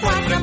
cuatro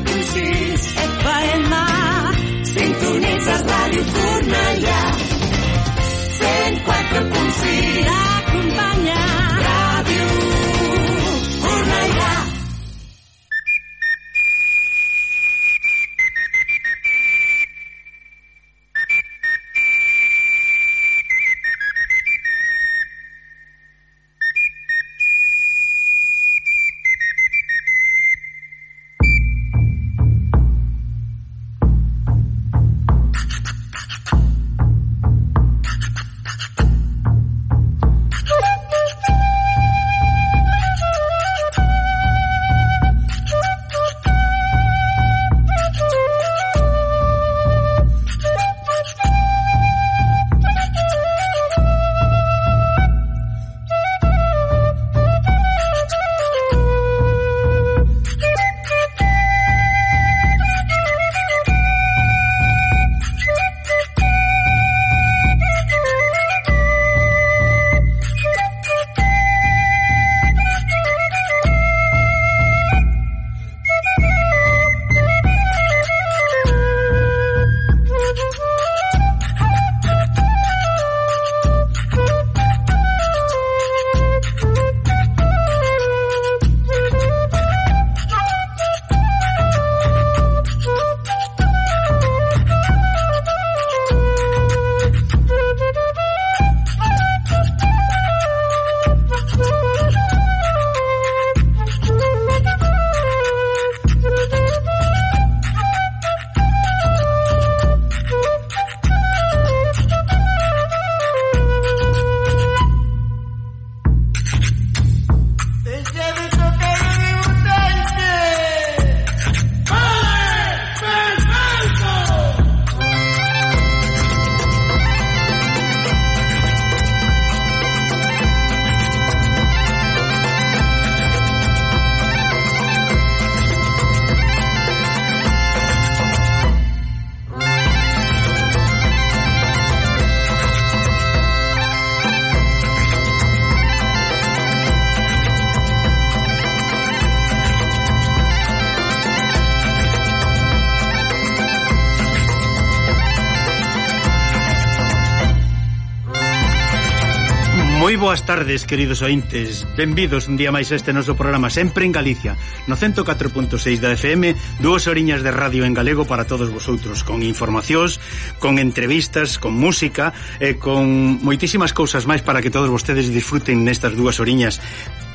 Boas tardes, queridos ointes. Benvidos un día máis a este noso programa Sempre en Galicia No 104.6 da FM dúas oriñas de radio en galego para todos vosotros Con informacións, con entrevistas, con música E con moitísimas cousas máis Para que todos vostedes disfruten nestas dúas oriñas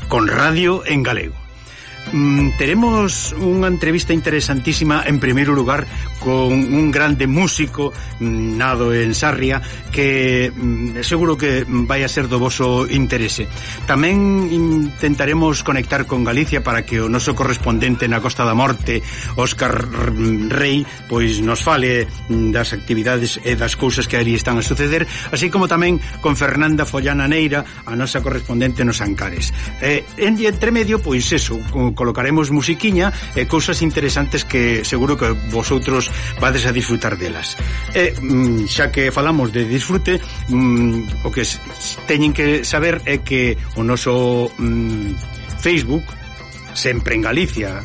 Con radio en galego. Mm, teremos unha entrevista interesantísima en primeiro lugar con un grande músico mm, nado en Sarria que mm, seguro que vai a ser do voso interese. Tamén intentaremos conectar con Galicia para que o noso correspondente na Costa da Morte, Óscar Rey, pois nos fale mm, das actividades e das cousas que ali están a suceder, así como tamén con Fernanda Follana Neira, a nosa correspondente nos Ancares. Eh, entre medio, pois eso, colocaremos musiquiña e cousas interesantes que seguro que vosotros vades a disfrutar delas. E mm, xa que falamos de disfrute, mm, o que teñen que saber é que o noso mm, Facebook sempre en Galicia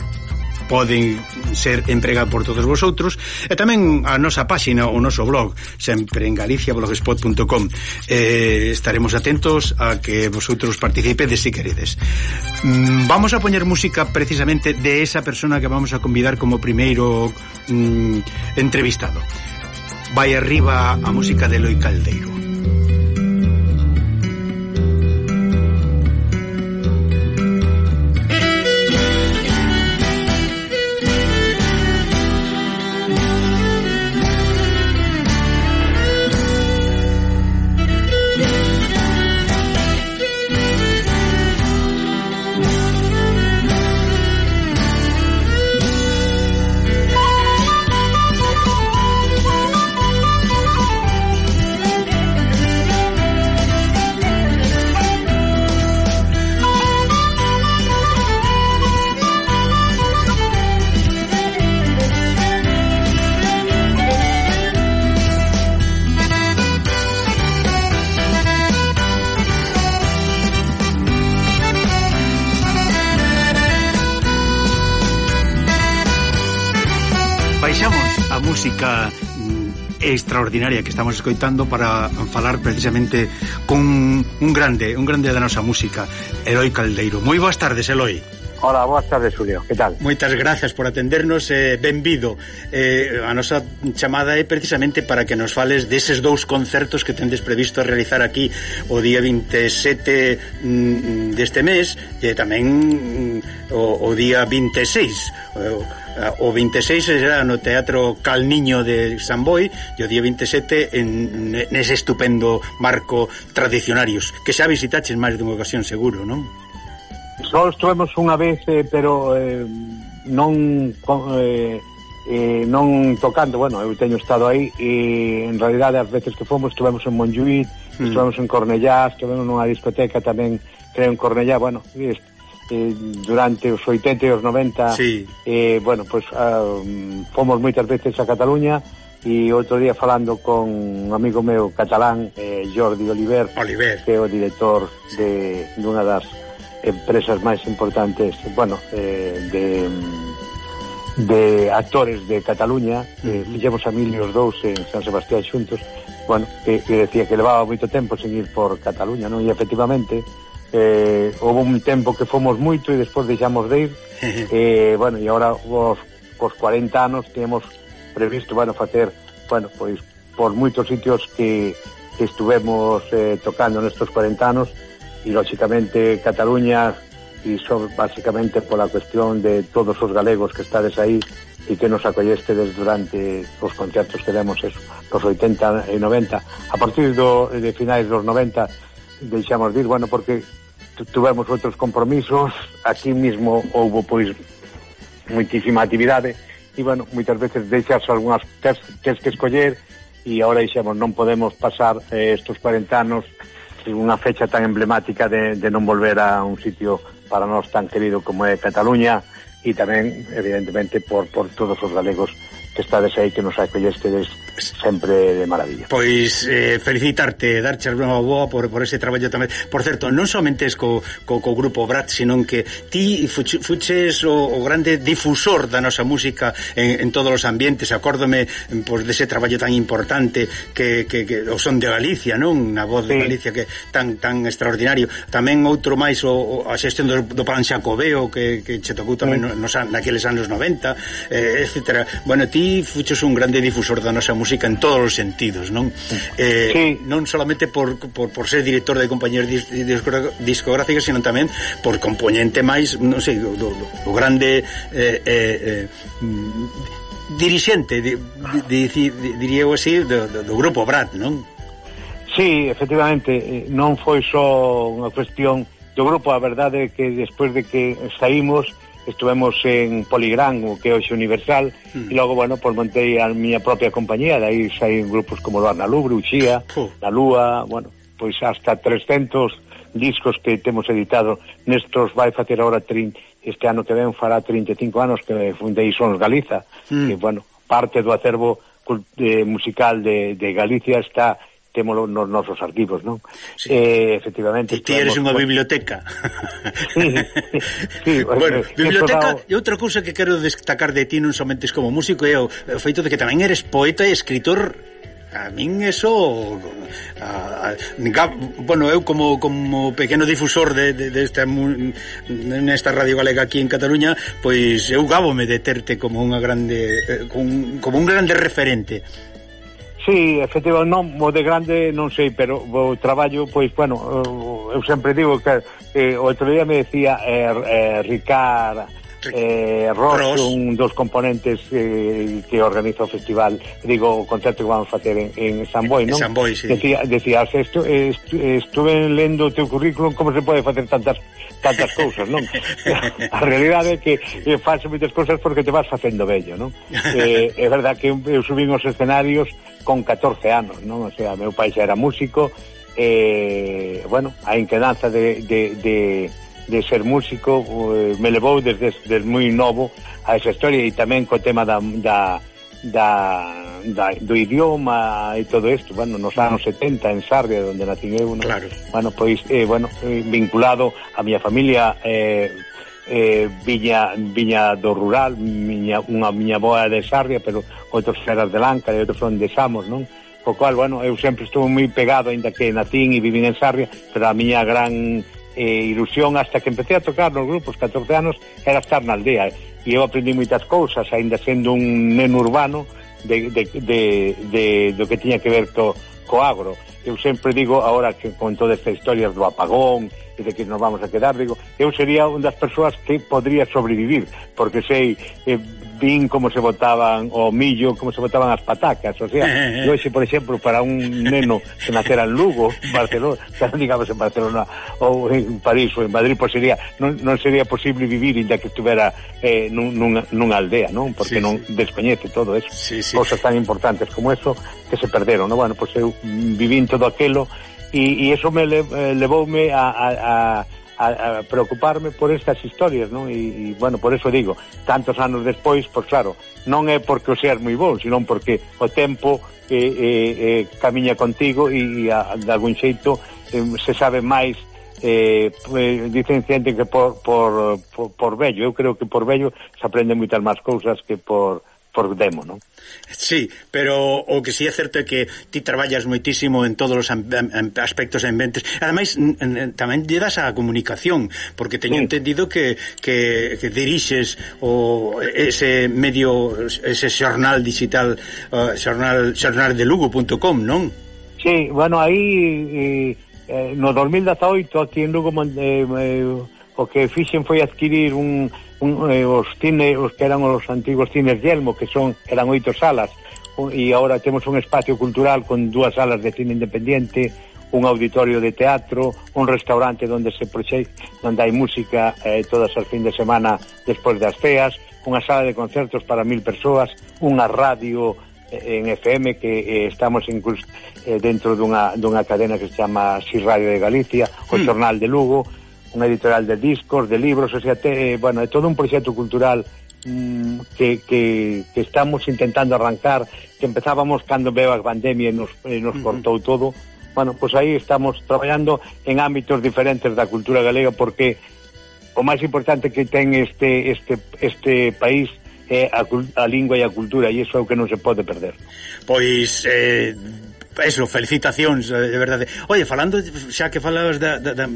poden ser empregados por todos vosotros. E tamén a nosa páxina, o noso blog sempre en galiciablogspot.com eh, estaremos atentos a que vosotros participedes si queredes. Mm, vamos a poñer música precisamente de esa persona que vamos a convidar como primeiro mm, entrevistado. Vai arriba a música de Loi Caldeiro. extraordinaria que estamos escoitando para falar precisamente con un grande, un grande da nosa música, Eloi Caldeiro. Moi boas tardes, Eloi. Hola, boas tardes, Julio, que tal? Moitas grazas por atendernos, eh, benvido eh, A nosa chamada é precisamente para que nos fales deses dous concertos que tendes previsto realizar aquí O día 27 mm, deste mes e tamén mm, o, o día 26 eh, o, o 26 será no Teatro Calniño de San Boi e o día 27 en, nese estupendo marco tradicionarios que xa visitaches máis dunha ocasión seguro, non? Só estuvemos unha vez, eh, pero eh, non eh, eh, non tocando, bueno, eu teño estado aí e en realidade as veces que fomos estuvemos en Montjuic, mm. estuvemos en Cornellá, estuvemos nunha discoteca tamén, creo en Cornellá, bueno, eh, durante os 80 e os 90 sí. eh, bueno, pois pues, uh, fomos moitas veces a Cataluña e outro día falando con un amigo meu catalán, eh, Jordi Oliver, Oliver. que é o director de, dunha das empresas máis importantes, bueno, eh, de de actores de Cataluña, eh, fixemos a mil e os dous en San Sebastián xuntos, bueno, e, e decía que levaba moito tempo sen ir por Cataluña, non? E efectivamente, eh, houve un tempo que fomos moito e despois deixamos de ir, eh, bueno, e agora os, cos 40 anos temos previsto, bueno, facer, bueno, pois por moitos sitios que, que estuvemos eh, tocando nestos 40 anos, e, lógicamente Cataluña e son basicamente pola cuestión de todos os galegos que estades aí e que nos acollestedes durante os concertos que demos eso, nos 80 e 90 a partir do, de finais dos 90 deixamos de ir, bueno, porque tuvemos outros compromisos. Aquí mismo houve pois muitísima actividade e bueno, moitas veces deixas algunhas tes, tes que escoller e agora dixemos non podemos pasar eh, estos 40 anos unha fecha tan emblemática de, de non volver a un sitio para nós tan querido como é Cataluña e tamén, evidentemente, por, por todos os galegos que estades aí, que nos acolledes sempre de maravilla. Pois eh, felicitarte, darche unha boa por, por ese traballo tamén. Por certo, non somente es co, co, co grupo Brat, senón que ti fuches, fuches o, o grande difusor da nosa música en, en todos os ambientes. Acórdome pois, dese traballo tan importante que, que, que o son de Galicia, non? Na voz sí. de Galicia que tan tan extraordinario. Tamén outro máis o, o a xestión do, do Plan Xacobeo que, que che tocou tamén sí. nos, naqueles anos 90, eh, etc. Bueno, ti fuches un grande difusor da nosa música música en todos os sentidos, non? Eh, sí. non solamente por, por, por ser director de compañías discográficas, sino tamén por componente máis, non sei, do, do, do grande eh, eh, eh dirixente, de, de, diría eu así, do, do, do grupo Brad, non? Sí, efectivamente, eh, non foi só unha cuestión do grupo, a verdade é que despois de que saímos estuvemos en Poligrán, o que é hoxe Universal, mm. e logo, bueno, pois pues, montei a miña propia compañía, de aí saín grupos como Luarna Lubre, Uxía, oh. La Lúa, bueno, pois hasta 300 discos que temos editado nestos vai facer agora 30, este ano que ven fará 35 anos que fundei Sons Galiza mm. que, bueno, parte do acervo eh, musical de, de Galicia está témolo nos nosos arquivos, non? Sí. Eh, efectivamente. Ti eres unha biblioteca. sí, sí, bueno, biblioteca e outra cousa que quero destacar de ti non somente como músico é o, o feito de que tamén eres poeta e escritor a min eso a, a, bueno, eu como como pequeno difusor de, de, de esta nesta radio galega aquí en Cataluña, pois eu gábome de terte como unha grande eh, como un, como un grande referente Sí, efectivamente, non, o de grande non sei, pero o traballo, pois, bueno, eh, eu sempre digo que eh, outro día me decía eh, eh, Ricard eh, Ross, Ross, un dos componentes eh, que organiza o festival, digo, o concerto que vamos facer en, en San Boi, non? En San Boi, sí. Decía, decías, estu, estu, estuve lendo o teu currículum, como se pode facer tantas tantas cousas, non? A realidade é que eh, faz moitas cousas porque te vas facendo bello, non? Eh, é verdad que eu subín os escenarios con 14 anos, non? O sea, meu pai xa era músico, eh, bueno, a inquedanza de, de, de, de ser músico eh, me levou desde, desde moi novo a esa historia e tamén co tema da, da, da, da, do idioma e todo isto, bueno, nos anos 70 en Sarria, onde nací eu, no? claro. bueno, pois, eh, bueno, eh, vinculado a miña familia eh, eh, viña, viña do rural, miña, unha miña boa de Sarria, pero outros feras de Lanca e outros onde xamos, non? Co cual, bueno, eu sempre estuve moi pegado, aínda que natín e vivín en Sarria, pero a miña gran eh, ilusión hasta que empecé a tocar nos grupos 14 anos era estar na aldea. E eu aprendi moitas cousas, aínda sendo un neno urbano, de, de, de, de, do que tiña que ver co, co agro. Eu sempre digo, agora que con toda esta historia do apagón de que nos vamos a quedar, digo, eu sería un das persoas que podría sobrevivir, porque sei, eh, vin como se botaban o millo, como se botaban as patacas, o sea, eu ese, por exemplo, para un neno que nacera en Lugo, en Barcelona, digamos en Barcelona, ou en París ou en Madrid, pois pues sería, non, non sería posible vivir inda que estuvera eh, nun, nunha, nunha aldea, non? Porque sí, non sí. descoñece todo eso, sí, sí. cosas tan importantes como eso que se perderon, non? Bueno, pois pues eu mm, vivín todo aquelo e, e eso me le, eh, levoume a, a, a a, a preocuparme por estas historias, non? E, e bueno, por eso digo, tantos anos despois, pois claro, non é porque o seas moi bon, senón porque o tempo eh, eh, eh, camiña contigo e, e a, de algún xeito eh, se sabe máis eh, eh dicen xente que por, por, por, por vello, eu creo que por vello se aprende moitas máis cousas que por por demo, non? Sí, pero o que sí é certo é que ti traballas moitísimo en todos os aspectos e inventes. Ademais, tamén lle das a comunicación, porque teño sí. entendido que, que, que dirixes o ese medio, ese xornal digital, uh, xornal, xornaldelugo.com, non? Sí, bueno, aí eh, no 2018 aquí en Lugo eh, eh, o que fixen foi adquirir un un, eh, os cine, os que eran os antigos cines Yelmo, que son eran oito salas, e agora temos un espacio cultural con dúas salas de cine independiente, un auditorio de teatro, un restaurante onde se proxe, onde hai música eh, todas as fin de semana despois das feas, unha sala de concertos para mil persoas, unha radio eh, en FM que eh, estamos incluso eh, dentro dunha, dunha cadena que se chama Si Radio de Galicia, o mm. Jornal de Lugo, unha editorial de discos, de libros, o sea, te, bueno, é todo un proxecto cultural mmm, que, que, que estamos intentando arrancar, que empezábamos cando veo a pandemia e nos, e nos uh -huh. cortou todo, bueno, pois pues aí estamos traballando en ámbitos diferentes da cultura galega porque o máis importante que ten este este este país é a, a lingua e a cultura e iso é o que non se pode perder. Pois eh, eso, felicitacións, eh, de verdade. Oye, falando, xa que falabas da, da, da,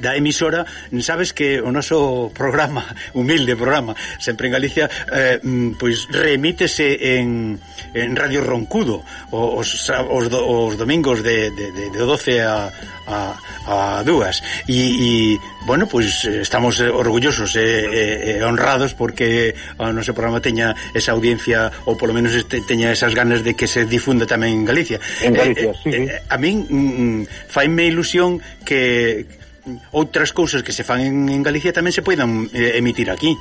da emisora, sabes que o noso programa, humilde programa, sempre en Galicia, eh, mm, pois remítese en, en Radio Roncudo, os, os, do, os domingos de, de, de, de 12 a a, a dúas. E, e bueno, pois eh, estamos eh, orgullosos e, e, e honrados porque o noso programa teña esa audiencia ou polo menos este, teña esas ganas de que se difunda tamén en Galicia. En Galicia, eh, sí, eh, sí. a min mm, mm, faime ilusión que outras cousas que se fan en, en Galicia tamén se poidan eh, emitir aquí.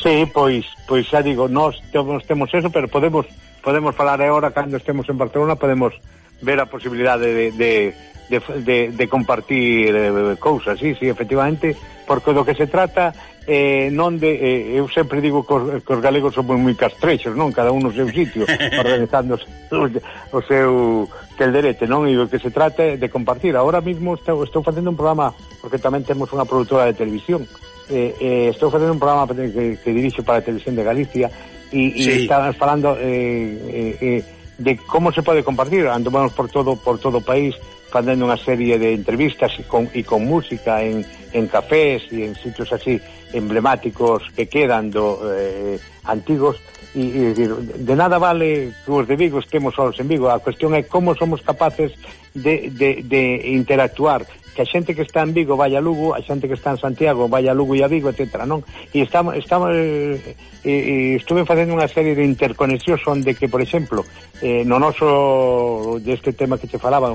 Sí, pois pois xa digo, nós temos, temos eso, pero podemos podemos falar agora cando estemos en Barcelona, podemos ver a posibilidade de, de, de, de, de compartir eh, cousas, sí, sí, efectivamente, porque do que se trata eh, non de, eh, eu sempre digo que os, que os galegos somos moi castrechos, non? Cada un no seu sitio, organizando o, o seu telderete, non? E o que se trata de compartir. Ahora mismo estou, estou facendo un programa, porque tamén temos unha produtora de televisión, eh, eh, estou facendo un programa que, que dirixo para a Televisión de Galicia, e, sí. e falando... Eh, eh, eh, de como se pode compartir. andamos por todo por todo o país facendo unha serie de entrevistas e con, e con música en, en cafés e en sitios así emblemáticos que quedan do, eh, antigos e, e de nada vale que os de Vigo estemos solos en Vigo a cuestión é como somos capaces de, de, de interactuar que a xente que está en Vigo vai a Lugo, a xente que está en Santiago vai a Lugo e a Vigo, etc. Non? E estamos, estamos eh, e, estuve facendo unha serie de interconexións onde que, por exemplo, eh, no noso deste tema que te falaba,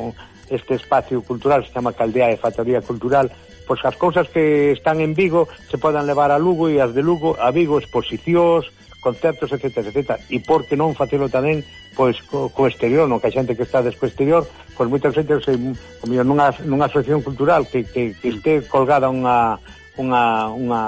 este espacio cultural se chama Caldea e Factoría Cultural, pois as cousas que están en Vigo se podan levar a Lugo e as de Lugo a Vigo, exposicións, concertos, etc, etc. E por que non facelo tamén pois co, co exterior, non que a xente que está desco exterior, pois moita xente se, como nunha, nunha asociación cultural que, que, que mm. este colgada unha unha, unha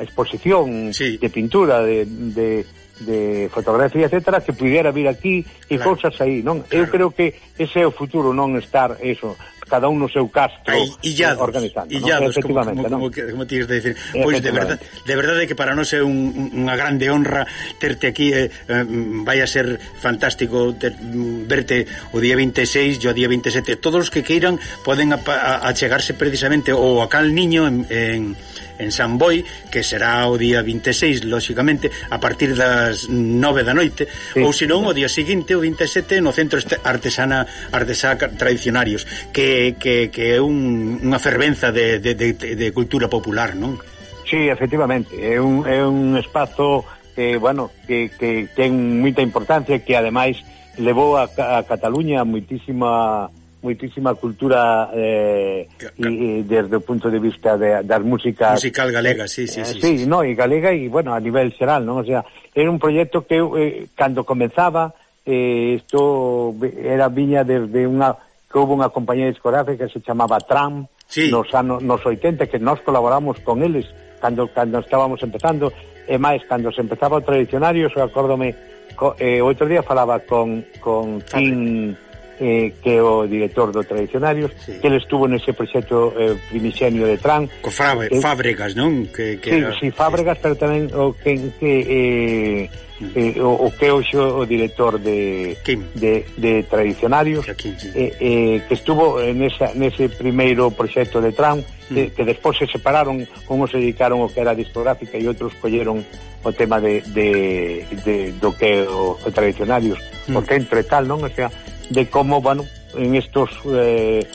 exposición sí. de pintura, de, de, de fotografía, etcétera, que pudiera vir aquí e claro. cousas aí, non? Claro. Eu creo que ese é o futuro, non estar eso, cada un no seu castro Ay, illados, organizando. Illados, ¿no? Efectivamente, como, como, ¿no? como, como tires de decir. Pois pues de verdade, de verdade que para nós é un, unha grande honra terte aquí, eh, eh, vai a ser fantástico ter, verte o día 26 e o día 27. Todos os que queiran poden achegarse precisamente ou a Cal Niño en, en en San Boi, que será o día 26, lóxicamente, a partir das 9 da noite, sí. ou senón o día seguinte, o 27, no Centro Artesana Artesá Tradicionarios, que, que, que é un, unha fervenza de, de, de, de cultura popular, non? Sí, efectivamente, é un, é un espazo que, bueno, que, que ten moita importancia que ademais levou a, a Cataluña moitísima moitísima cultura eh, y, y desde o punto de vista de, das músicas musical galega, sí, sí, eh, sí, sí, sí, no, e galega e bueno, a nivel xeral, non? O sea, era un proxecto que eh, cando comenzaba eh, isto eh, era viña desde unha que houve unha compañía discográfica que se chamaba Tram sí. nos anos nos 80 que nós colaboramos con eles cando cando estábamos empezando e máis cando se empezaba o tradicionario, se acórdome co, eh, outro día falaba con con Tim eh, que é o director do Tradicionarios, sí. que ele estuvo nese proxecto eh, primixenio de Tran. Co Frave, eh, Fábregas, non? Que, que sí, era... sí, Fábregas, pero tamén o que, que eh, mm. eh, o, o que hoxe o director de, de, de Tradicionarios, Kim, sí. eh, eh, que estuvo nesa, nese primeiro proxecto de Tran, mm. que, que despois se separaron, como se dedicaron o que era discográfica e outros colleron o tema de, de, de do que o, o tradicionarios, mm. o que entre tal, non? O sea, de como, bueno, en estos... Eh,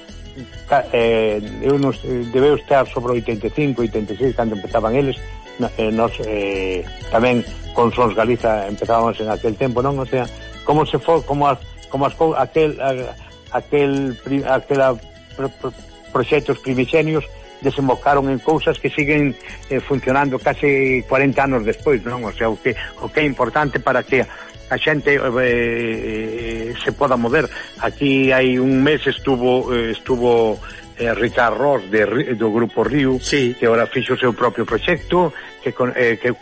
eh, eu nos, debeu estar sobre 85, 86 cando empezaban eles eh, nos, eh, tamén con Sons Galiza empezábamos en aquel tempo non o sea, como se foi como as, como as, aquel aquel, aquela pro, pro, proxectos primixenios desembocaron en cousas que siguen eh, funcionando case 40 anos despois, non? O sea, o que, o que é importante para que a xente eh, eh, se poda mover. Aquí hai un mes estuvo eh, estuvo eh, Ricard Ross de, do Grupo Río, sí. que ahora fixo o seu propio proxecto, que, con, eh, que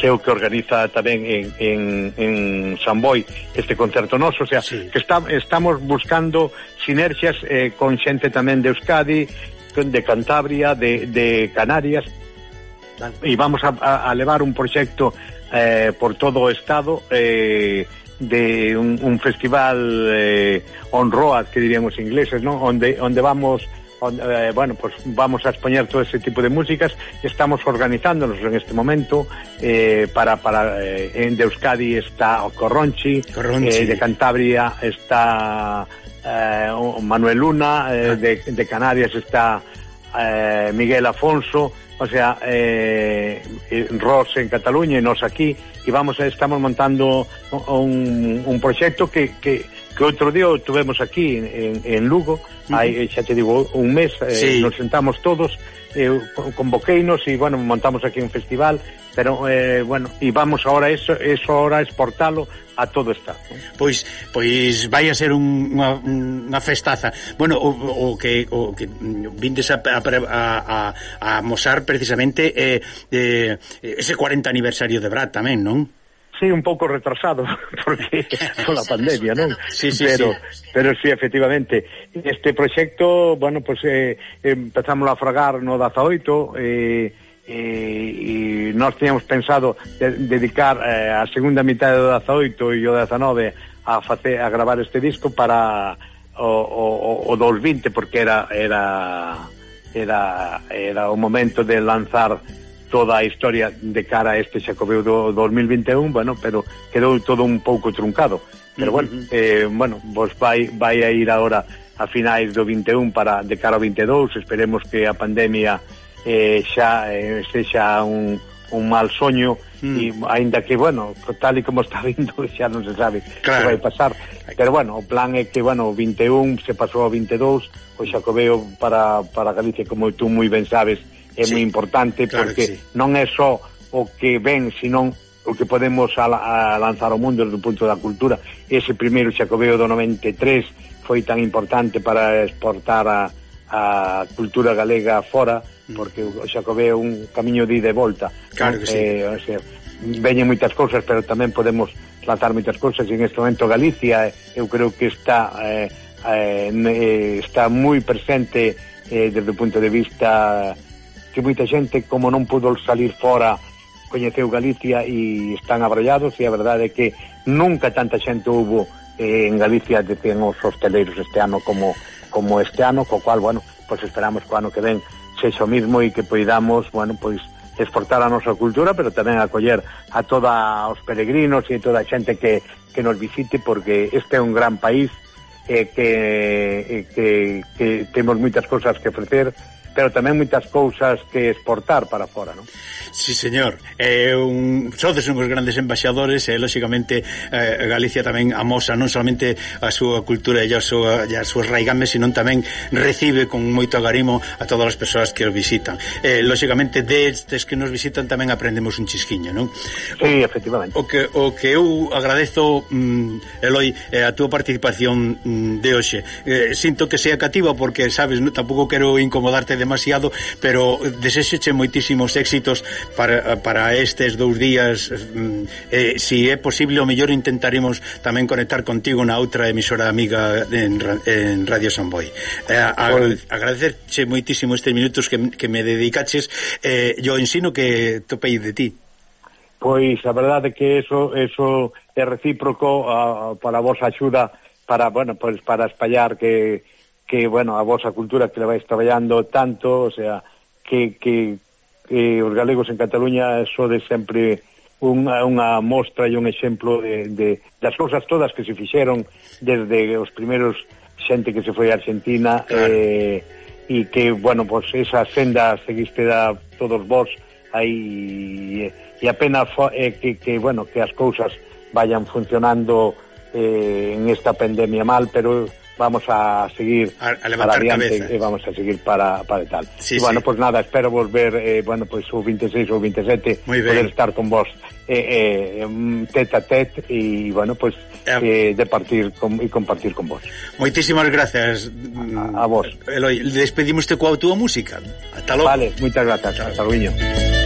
que é o que organiza tamén en, en, en San Boi este concerto noso, o sea, sí. que está, estamos buscando sinerxias eh, con xente tamén de Euskadi, de Cantabria, de, de Canarias, e vamos a, a levar un proxecto eh, por todo o Estado eh, de un, un festival eh, on road, que diríamos ingleses, ¿no? onde, onde vamos onde, eh, bueno, pues vamos a expoñer todo ese tipo de músicas estamos organizándonos en este momento eh, para, para eh, en de Euskadi está o Corronchi, Corronchi. Eh, de Cantabria está eh, Manuel Luna eh, ah. de, de Canarias está eh, Miguel Afonso o sea, eh, eh, Ross en Cataluña e nos aquí, e vamos, estamos montando un, un proxecto que, que, que outro día tuvemos aquí en, en Lugo, uh -huh. hai, xa te digo, un mes, eh, sí. eh, nos sentamos todos, eh, convoqueinos e, bueno, montamos aquí un festival pero eh, bueno, e vamos ahora eso, eso ahora exportalo a todo está. Pois pois vai a ser un, unha, unha festaza. Bueno, o, o que o que vindes a a, a, a mosar precisamente eh, eh, ese 40 aniversario de Brat tamén, non? sí, un pouco retrasado porque con la pandemia, non? Sí, sí, pero, sí. pero sí, efectivamente, este proxecto, bueno, pues eh, empezamos a fragar no 18 eh e, e nós teñamos pensado de, dedicar eh, a segunda mitad do 18 e o 19 a facer a gravar este disco para o, o, o 2020 20 porque era era era era o momento de lanzar toda a historia de cara a este Xacobeo do 2021, bueno, pero quedou todo un pouco truncado. Pero bueno, uh -huh. eh, bueno, vos vai vai a ir agora a finais do 21 para de cara ao 22, esperemos que a pandemia eh, xa eh, sexa un, un mal soño mm. e aínda que, bueno, tal e como está vindo xa non se sabe claro. que vai pasar pero bueno, o plan é que, bueno, o 21 se pasou ao 22 pois o Xacobeo para, para Galicia como tú moi ben sabes é sí. moi importante claro porque sí. non é só o que ven, senón o que podemos a, a lanzar ao mundo desde o punto da cultura. Ese primeiro Xacobeo do 93 foi tan importante para exportar a, a cultura galega fora, mm. porque o Xacobé é un camiño de ida e volta. Claro que sí. Eh, o sea, veñen moitas cousas, pero tamén podemos tratar moitas cousas, e en este momento Galicia eh, eu creo que está eh, eh, está moi presente eh, desde o punto de vista que moita xente como non pudo salir fora coñeceu Galicia e están abrallados e a verdade é que nunca tanta xente houve eh, en Galicia de ten os hosteleiros este ano como como este ano, co cual, bueno, pois esperamos que o ano que ven sexa o mismo e que poidamos, bueno, pois exportar a nosa cultura, pero tamén acoller a toda os peregrinos e toda a xente que, que nos visite, porque este é un gran país eh, que, eh, que, que temos moitas cousas que ofrecer pero tamén moitas cousas que exportar para fora, non? Sí, señor. É eh, un sodes unhos grandes embaixadores e eh, lógicamente eh, Galicia tamén amosa non solamente a súa cultura e a súa e as súas raigames, sino tamén recibe con moito agarimo a todas as persoas que os visitan. Eh, lógicamente destes que nos visitan tamén aprendemos un chisquiño, non? Sí, efectivamente. O que o que eu agradezo mm, Eloi eh, a túa participación mm, de hoxe. Eh, sinto que sea cativa porque sabes, no, tampouco quero incomodarte de demasiado, pero desexeche moitísimos éxitos para, para estes dous días. Mm, eh, si é posible, o mellor intentaremos tamén conectar contigo na outra emisora amiga en, en Radio Samboy. Eh, agra agradecerche moitísimo estes minutos que, que me dedicaches. Eh, yo ensino que topei de ti. Pois a verdade é que eso, eso é recíproco a, para a vosa axuda para, bueno, pois para espallar que que, bueno, a vosa cultura que leváis traballando tanto, o sea, que, que, que os galegos en Cataluña sodes sempre unha, unha mostra e un exemplo de, de, das cousas todas que se fixeron desde os primeiros xente que se foi a Argentina claro. eh, e que, bueno, pues esa senda seguiste da todos vos aí e apenas eh, que, que, bueno, que as cousas vayan funcionando eh, en esta pandemia mal, pero vamos a seguir a, a para cabeza e vamos a seguir para, para tal. Sí, e bueno, sí. pues nada, espero volver, eh, bueno, pues o 26 ou 27, Muy bien. poder estar con vos eh, eh, tete a tete y bueno, pues eh, de partir con, compartir con vos. Moitísimas gracias a, a vos. Eloy, despedimos te coa túa música. Hasta logo. Vale, moitas gracias. Hasta, Hasta luego.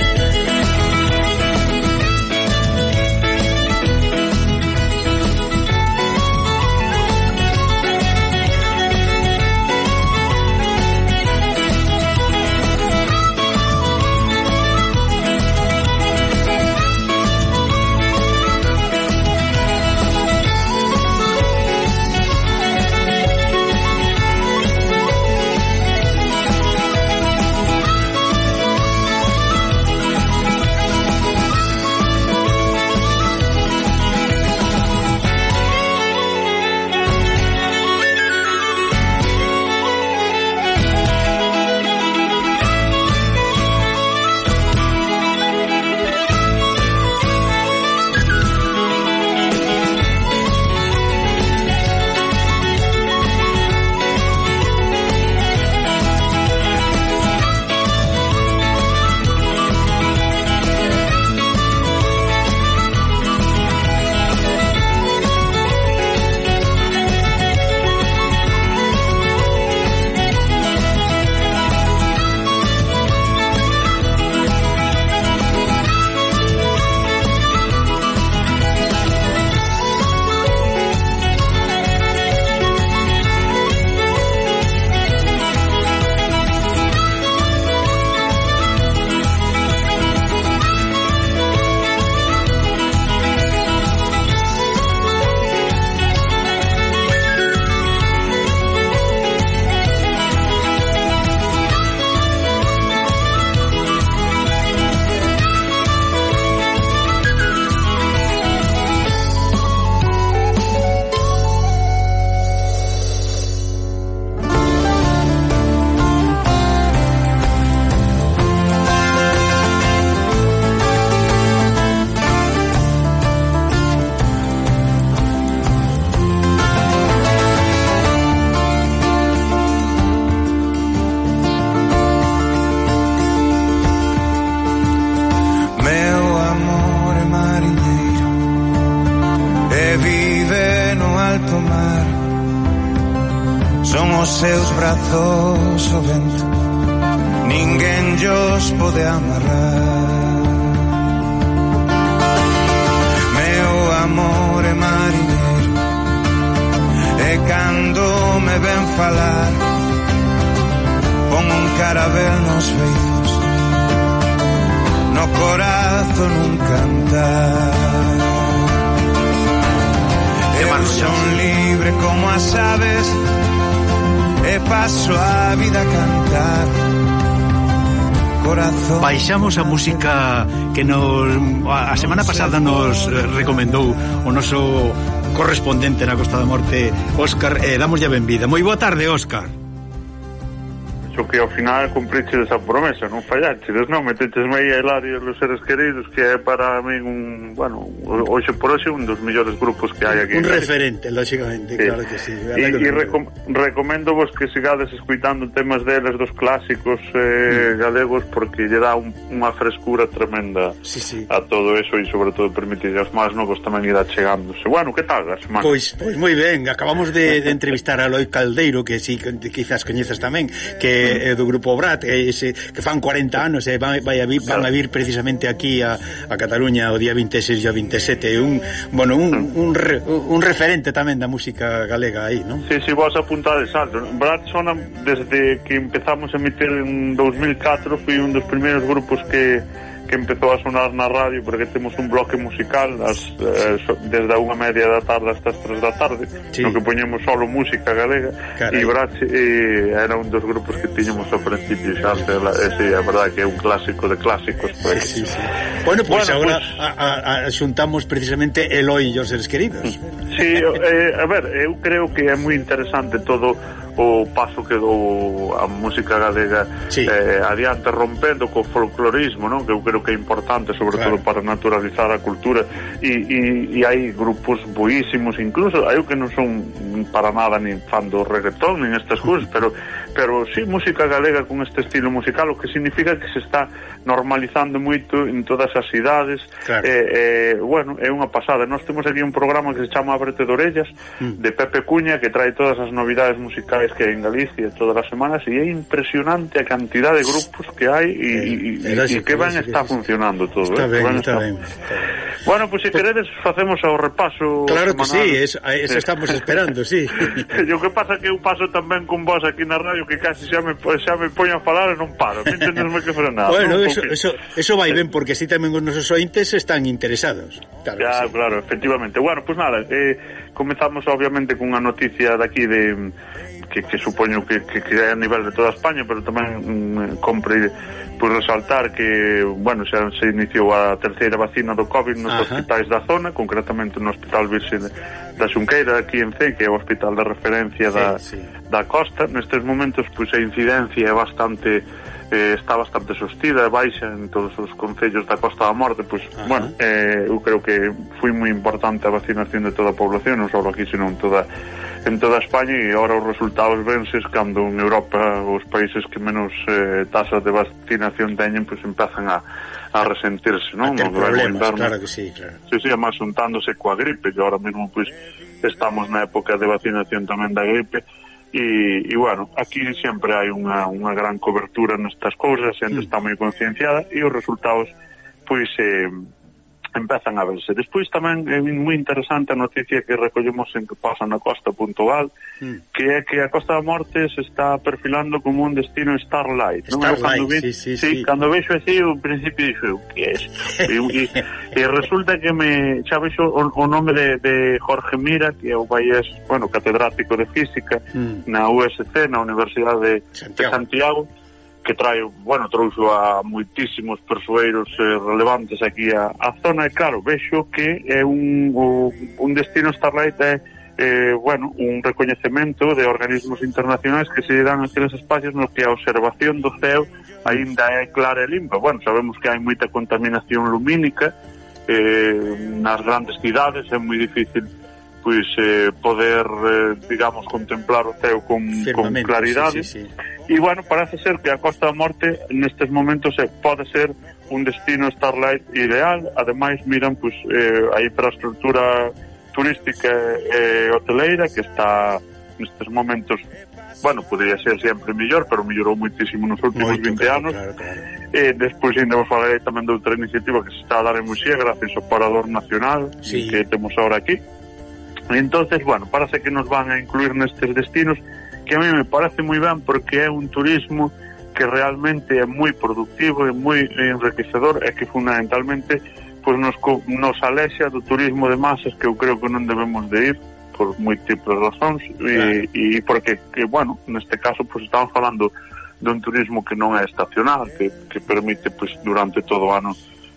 noso correspondente na Costa da Morte, Óscar, eh, damos ya benvida. Moi boa tarde, Óscar. Xo que ao final cumpriche esa promesa, non fallache, non meteches mei a Hilario os seres queridos, que é para min un, bueno, hoxe por hoxe un dos mellores grupos que hai aquí. Un referente, lógicamente, sí. claro que sí. E, e recom recomendo vos que sigades escuitando temas deles, dos clásicos, eh, galegos porque lle dá un, unha frescura tremenda sí, sí. a todo eso e sobre todo permite aos máis novos tamén ir chegándose. Bueno, que tal a semana? Pois, pois moi ben, acabamos de, de entrevistar a Loi Caldeiro que si sí, quizás coñeces tamén, que é do grupo Brat, que, ese, que fan 40 anos eh, e van, vai a vir, van a vir precisamente aquí a, a Cataluña o día 26 e o 27, un bueno, un, un, re, un referente tamén da música galega aí, non? Si, sí, si sí, vos apuntades alto. Brat sona desde que empezamos a emitir en 2004 teatro foi un dos primeiros grupos que, que empezou a sonar na radio porque temos un bloque musical as, eh, so, desde a unha media da tarde hasta as tres da tarde sí. no que poñemos solo música galega Carai. e Brache eh, era un dos grupos que tiñamos ao principio xa antes, eh, sí, a verdade que é un clásico de clásicos sí, sí, sí. bueno, pois pues, bueno, agora pues, a, a, a, xuntamos precisamente Eloi e os seres queridos sí, eh, a ver, eu creo que é moi interesante todo o paso que dou a música galega sí. eh, adiante rompendo co folclorismo non? que eu creo que é importante sobre claro. todo para naturalizar a cultura e, e, e hai grupos buísimos incluso, hai que non son para nada nin fan do reggaetón nin estas cousas, pero pero si sí, música galega con este estilo musical o que significa que se está normalizando moito en todas as cidades claro. eh, eh, bueno, é unha pasada nós temos aquí un programa que se chama Abrete de Orellas mm. de Pepe Cuña que trae todas as novidades musicais es que en Galicia todas as semanas e é impresionante a cantidad de grupos que hai e, e, e eh, que van está funcionando todo está eh? ben, está, está ben, está ben. bueno, pois pues, se queredes facemos o repaso claro semanal. que sí, eso, eso estamos esperando sí. o que pasa que eu paso tamén con vos aquí na radio que casi xa me, xa me poño a falar e non paro entendesme que frenar bueno, ¿no? eso, eso, eso vai ben porque si tamén os nosos ointes están interesados claro, ya, sí. claro efectivamente bueno, pois pues nada eh, comenzamos obviamente cunha noticia daqui de que, que supoño que, que, que é a nivel de toda España, pero tamén mm, compre por resaltar que, bueno, xa se iniciou a terceira vacina do COVID nos Ajá. hospitais da zona, concretamente no Hospital Virxe da Xunqueira aquí en Cei, que é o hospital de referencia sí, da, sí. da costa. Nestes momentos, pois a incidencia é bastante eh, está bastante sostida e baixa en todos os concellos da Costa da Morte, pois, Ajá. bueno, eh, eu creo que foi moi importante a vacinación de toda a población, non só aquí, senón toda en toda España e agora os resultados venses cando en Europa os países que menos eh, tasas de vacinación teñen pois pues, empezan a, a resentirse non? A ter problemas, claro que sí claro. sí, sí, además untándose coa gripe e agora mesmo pois pues, estamos na época de vacinación tamén da gripe e, e bueno, aquí sempre hai unha, unha gran cobertura nestas cousas, a xente mm. está moi concienciada e os resultados pois eh, empezan a verse. Despois tamén é moi interesante a noticia que recollemos en que pasa na costa puntual, mm. que é que a Costa da Morte se está perfilando como un destino Starlight. Starlight, non? cando ve, sí, sí, sí, sí. Cando vexo así, o principio dixo, que é isto? e, e, e, resulta que me xa vexo o, o nome de, de Jorge Mira, que é o país, bueno, catedrático de física mm. na USC, na Universidade de Santiago, de Santiago que trae, bueno, trouxo a moitísimos persoeiros eh, relevantes aquí a, a zona e claro, vexo que é un, o, un destino Starlight é eh, eh, bueno, un recoñecemento de organismos internacionais que se dan aqueles espacios no que a observación do ceo aínda é clara e limpa. Bueno, sabemos que hai moita contaminación lumínica eh, nas grandes cidades, é moi difícil pois eh, poder, eh, digamos, contemplar o ceo con, con claridade. Sí, sí, sí E, bueno, parece ser que a Costa da Morte nestes momentos eh, pode ser un destino Starlight ideal. Ademais, miran pues, eh, a infraestructura turística e eh, hoteleira que está nestes momentos bueno, podría ser sempre mellor, pero mellorou moitísimo nos últimos Moito, 20 claro, anos. Claro, claro. E despois ainda vos falarei tamén de outra iniciativa que se está a dar en Muxía gracias ao Parador Nacional sí. que temos agora aquí. Entonces, bueno, parece que nos van a incluir nestes destinos que a mí me parece moi ben porque é un turismo que realmente é moi productivo e moi enriquecedor e que fundamentalmente pois nos, nos alexa do turismo de masas que eu creo que non debemos de ir por múltiples razóns e, e porque, que, bueno, neste caso pois estamos falando dun turismo que non é estacional que, que permite pois, durante todo o ano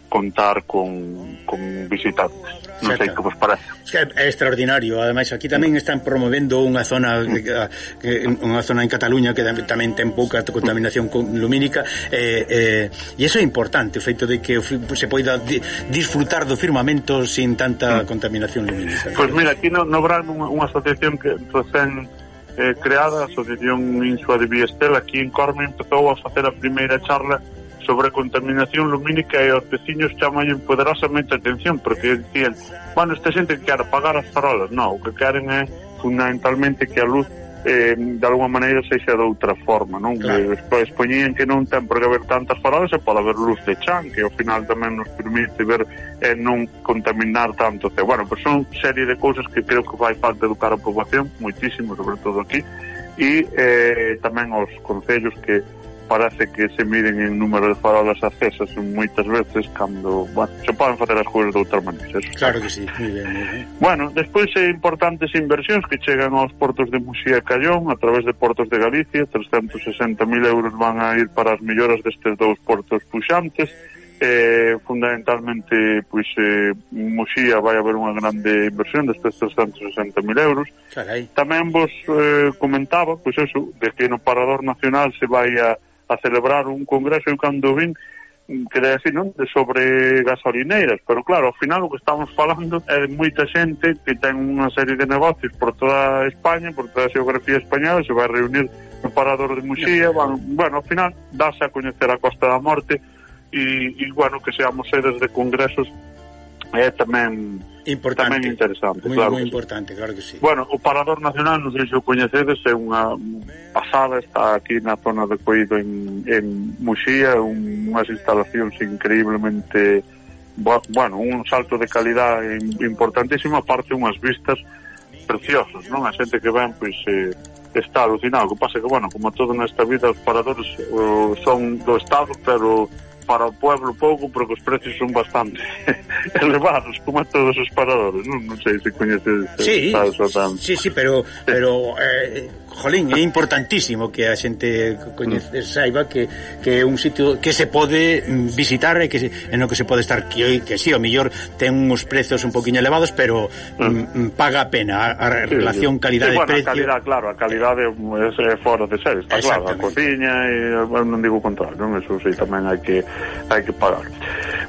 contar con, con visitantes. Non sei que vos parece. Que é extraordinario, ademais aquí tamén están promovendo unha zona mm. eh, ah, que, unha zona en Cataluña que tamén ten pouca contaminación lumínica e eh, eh, e iso é importante, o feito de que se poida disfrutar do firmamento sin tanta mm. contaminación lumínica. Pois pues mira, aquí no, no Bralmo unha, unha asociación que recén eh, creada, a Asociación Insua de Biestel, aquí en Corme empezou a facer a primeira charla sobre a contaminación lumínica e os veciños chaman poderosamente a atención porque dicían, bueno, esta xente que quer apagar as farolas, non, o que queren é fundamentalmente que a luz eh, de alguma maneira sexa de outra forma non? Claro. despois poñían que non ten por que haber tantas farolas e pode haber luz de chan que ao final tamén nos permite ver e eh, non contaminar tanto que, bueno, pois pues son serie de cousas que creo que vai falta educar a poboación moitísimo, sobre todo aquí e eh, tamén os concellos que parece que se miren en número de farolas acesas moitas veces cando, bueno, se poden facer as cousas de outra maneira. Claro que sí, muy bien, moi ben. Bueno, despois é importantes inversións que chegan aos portos de Muxía e Callón a través de Portos de Galicia, 360.000 euros van a ir para as melloras destes dous portos puxantes, eh, fundamentalmente pois eh, Muxía vai haber unha grande inversión destes 360.000 euros Carai. tamén vos eh, comentaba pois eso, de que no Parador Nacional se vai a a celebrar un congreso e cando vin quería decir, non, de sobre gasolineiras, pero claro, ao final o que estamos falando é de moita xente que ten unha serie de negocios por toda España, por toda a geografía española, se vai reunir no Parador de Muxía, van, bueno, ao final dáse a coñecer a Costa da Morte e, e bueno, que seamos sedes de congresos é tamén importante. tamén interesante, muy, claro. Moi importante, sí. claro que sí. Bueno, o Parador Nacional, non sei se o coñecedes, é unha pasada, está aquí na zona de Coido en, en Muxía, un, unhas instalacións increíblemente bueno, un salto de calidad importantísimo, aparte unhas vistas preciosas, non? A xente que ven, pois, eh, está alucinado. O que pasa que, bueno, como todo nesta vida, os paradores eh, son do Estado, pero para o pueblo pouco, porque os precios son bastante elevados, como a todos os paradores, non, non sei se coñeces sí, sí, sí, pero, pero eh, jolín, é importantísimo que a xente coñece, saiba que, que é un sitio que se pode visitar e que se, en o que se pode estar que, que sí, o mellor ten uns prezos un poquinho elevados, pero ah. mm, mm. paga a pena a, a relación sí. calidade-precio. Sí, bueno, a calidad, claro, a calidade é fora de ser, está claro, a cociña e non digo contrario, non, eso sí tamén hai que hai que pagar.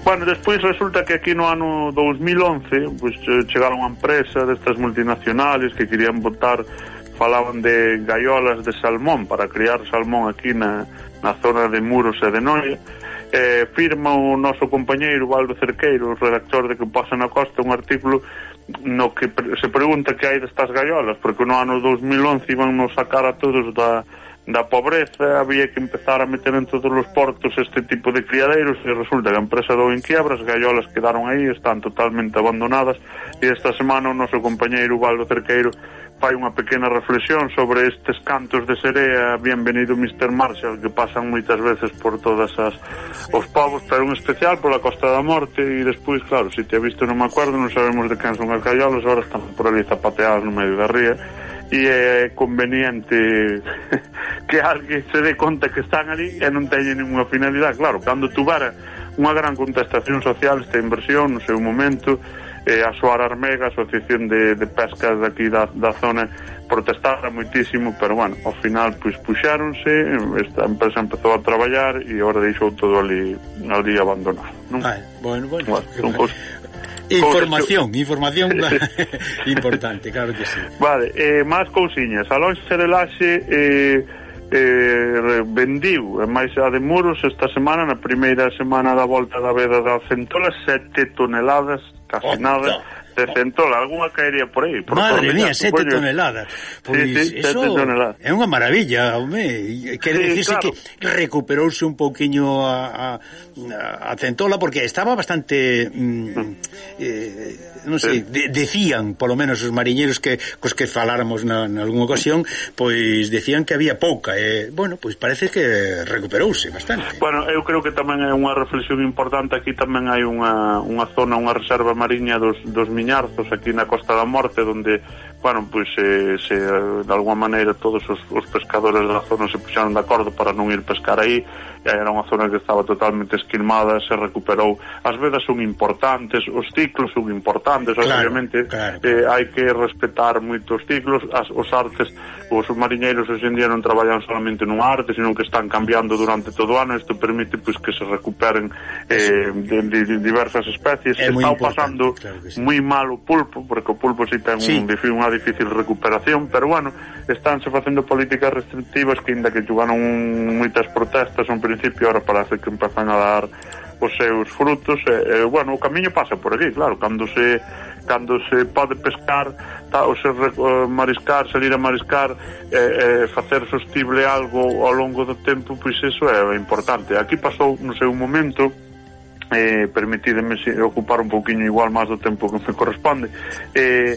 Bueno, despois resulta que aquí no ano 2011, pois pues, chegaron a empresa destas multinacionales que querían botar falaban de gaiolas de salmón para criar salmón aquí na, na zona de Muros e de Noia. Eh, firma o noso compañeiro Valdo Cerqueiro, redactor de Que pasa na costa un artículo no que se pregunta que hai destas gaiolas porque no ano 2011 iban nos sacar a todos da, da pobreza, había que empezar a meter en todos os portos este tipo de criadeiros e resulta que a empresa dou en quiebra, as gaiolas quedaron aí, están totalmente abandonadas e esta semana o noso compañeiro Valdo Cerqueiro fai unha pequena reflexión sobre estes cantos de serea bienvenido Mr. Marshall que pasan moitas veces por todas as os povos, pero un especial pola Costa da Morte e despois, claro, se te ha visto non me acordo, non sabemos de quen son as gaiolas, agora están por ali zapateadas no medio da ría e eh, é conveniente que alguén se dé conta que están ali e non teñen ninguna finalidade. Claro, cando tuvara unha gran contestación social esta inversión no seu momento, eh, a Soar Armega, a Asociación de, de Pescas daqui da, da zona, protestara moitísimo, pero bueno, ao final pois puxáronse, esta empresa empezou a traballar e agora deixou todo ali, ali abandonado. Non? Vale, bueno, bueno. bueno, bueno. Información, información importante, claro que sí. Vale, eh, máis cousiñas. Alonso Relaxe eh, eh, vendiu, máis a de Muros esta semana, na primeira semana da volta da veda da Centola, sete toneladas, casi Ota. nada centola, algunha caería por aí. Por Madre mía, sete coño. toneladas. Pois sí, sí, eso toneladas. é unha maravilla, home. Quere sí, dicirse claro. que recuperouse un pouquiño a, a, a centola, porque estaba bastante... Mm, hmm. eh, non sei, sí. de, decían, polo menos os mariñeiros que cos que faláramos na, na algunha ocasión, pois decían que había pouca. E, eh, bueno, pois parece que recuperouse bastante. Bueno, eu creo que tamén é unha reflexión importante. Aquí tamén hai unha, unha zona, unha reserva mariña dos, dos Miñarzos, aquí na Costa da Morte, donde bueno, pois eh, se, se de alguma maneira todos os, os pescadores da zona se puxaron de acordo para non ir pescar aí e era unha zona que estaba totalmente esquilmada se recuperou, as vedas son importantes os ciclos son importantes claro, obviamente claro. Eh, hai que respetar moitos ciclos, as, os artes os mariñeiros hoxe en día non traballan solamente nun arte, senón que están cambiando durante todo o ano, isto permite pois que se recuperen eh, de, de, de diversas especies, é está pasando claro sí. moi mal o pulpo, porque o pulpo si ten sí. un, un unha difícil recuperación, pero bueno, estánse facendo políticas restrictivas que inda que llevaron moitas protestas un principio, ahora parece que empezan a dar os seus frutos e, e bueno, o camiño pasa por aquí, claro, cando se cando se pode pescar, ta, ou se re, mariscar, salir a mariscar e, e facer sostible algo ao longo do tempo, pois iso é importante. Aquí pasou no seu momento eh, permitideme ocupar un pouquiño igual máis do tempo que me corresponde eh,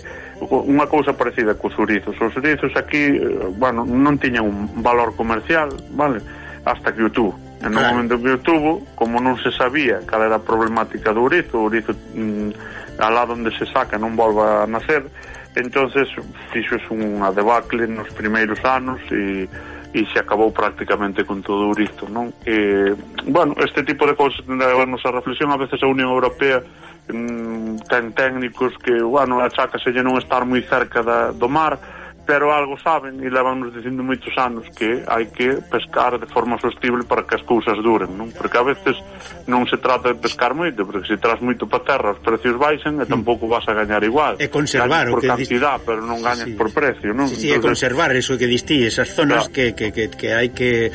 unha cousa parecida cos urizos. Os urizos aquí, eh, bueno, non tiñan un valor comercial, vale? Hasta que o tuvo. En claro. momento que o tuvo, como non se sabía cal era a problemática do urizo, o urizo mm, alá onde se saca non volva a nacer, entonces fixos unha debacle nos primeiros anos e e se acabou prácticamente con todo o Urizo, non? E, eh, bueno, este tipo de cousas tende a levarnos a reflexión, a veces a Unión Europea mm, ten técnicos que, bueno, achácaselle non estar moi cerca da, do mar, pero algo saben e levannos dicindo moitos anos que hai que pescar de forma sostible para que as cousas duren, non? Porque a veces non se trata de pescar moito, porque se tras moito para terra os precios baixan e mm. tampouco vas a gañar igual. E conservar gañas por o que cantidad, dist... pero non gañas sí, por precio, non? Sí, sí Entonces... e conservar eso que distí, esas zonas claro. que, que, que, que hai que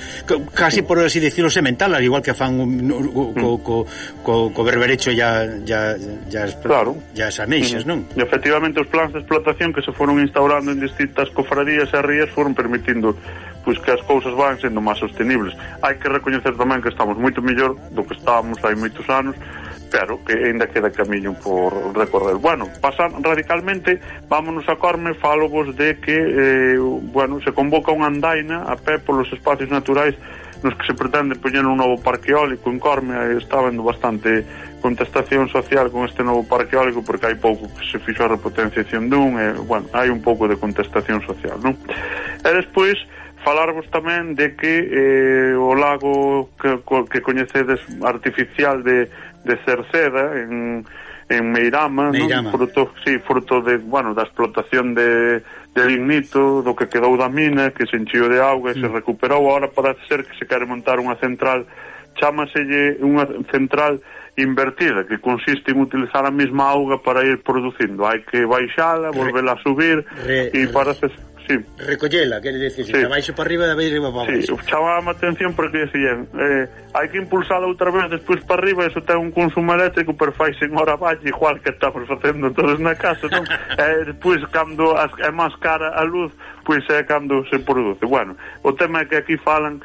casi por así decirlo sementalas, igual que fan un, un, co, mm. co, co, co berberecho ya ya ya, ya, claro. ya as ameixas, mm. non? E efectivamente os plans de explotación que se foron instaurando en distintos distintas cofradías e rías foron permitindo pois que as cousas van sendo máis sostenibles. Hai que recoñecer tamén que estamos moito mellor do que estábamos hai moitos anos, pero que ainda queda camiño por recorrer. Bueno, pasan radicalmente, vámonos a Corme, falo vos de que eh, bueno, se convoca unha andaina a pé polos espacios naturais nos que se pretende poñer un novo parque eólico en Corme e está vendo bastante contestación social con este novo parque eólico porque hai pouco que se fixo a repotenciación dun e, bueno, hai un pouco de contestación social, non? E despois falarvos tamén de que eh, o lago que, que coñecedes artificial de, de Cerceda en en Meirama, Meirama. Non? Fruto, sí, fruto de, bueno, da explotación de, de lignito, do que quedou da mina, que se enchiu de auga e mm. se recuperou, agora parece ser que se quere montar unha central chámaselle unha central invertida, que consiste en utilizar a mesma auga para ir producindo. Hai que baixala, volverla a subir re, e parece sí. Recollela, quere decir, sí. baixo para arriba e de arriba para baixo. Sí, chamaba a atención porque decían, eh, hai que impulsala outra vez despois para arriba, eso ten un consumo eléctrico, pero fai sen hora valle, igual que estamos facendo todos na casa, non? eh, despois, cando as, é máis cara a luz, pois é cando se produce. Bueno, o tema é que aquí falan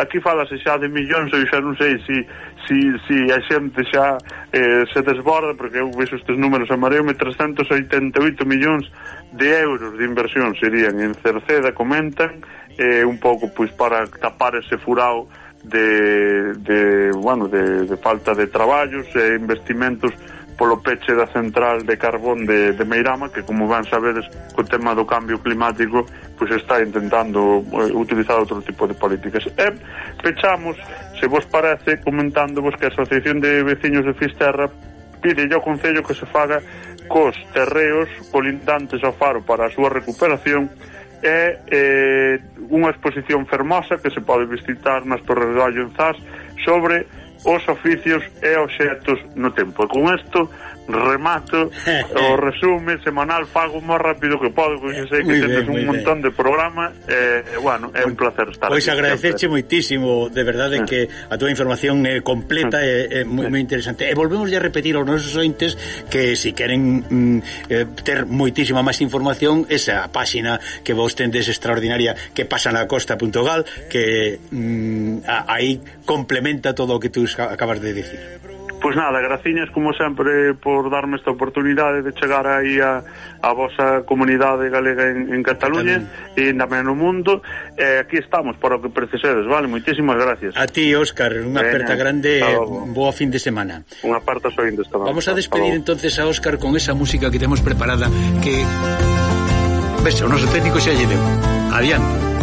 aquí falase xa de millóns, eu xa non sei se si, si, si a xente xa eh, se desborda, porque eu vexo estes números a mareo, 388 millóns de euros de inversión serían. En Cerceda, comentan, eh, un pouco pois para tapar ese furao de, de, bueno, de, de falta de traballos e eh, investimentos polo peche da central de carbón de, de Meirama que como van sabedes co tema do cambio climático pois está intentando eh, utilizar outro tipo de políticas. E pechamos, se vos parece comentándovos que a Asociación de Veciños de Fisterra pide ao Concello que se faga cos terreos colindantes ao faro para a súa recuperación é eh, unha exposición fermosa que se pode visitar nas Torres de Allo en Zas sobre os oficios e obxectos no tempo. E con isto remato o resume semanal fago moi rápido que podo que sei que tenes un montón ben. de programa e eh, bueno, é un placer estar Pois agradecerche moitísimo, de verdade que a túa información é completa é, é moi, moi interesante. E volvemos a repetir aos nosos ointes que se si queren mm, eh, ter moitísima máis información esa páxina que vos tendes extraordinaria que pasa na costa.gal que mm, aí complementa todo o que tú acabas de dicir. Pois nada, graciñas como sempre por darme esta oportunidade de chegar aí a, a vosa comunidade galega en, en Cataluña e tamén no mundo e eh, aquí estamos para o que precisedes, vale? Moitísimas gracias. A ti, Óscar, unha aperta grande e boa fin de semana. Unha aperta soindo esta Vamos a despedir entonces a Óscar con esa música que temos preparada que... Ves, o noso técnico xa lle deu. Adiante.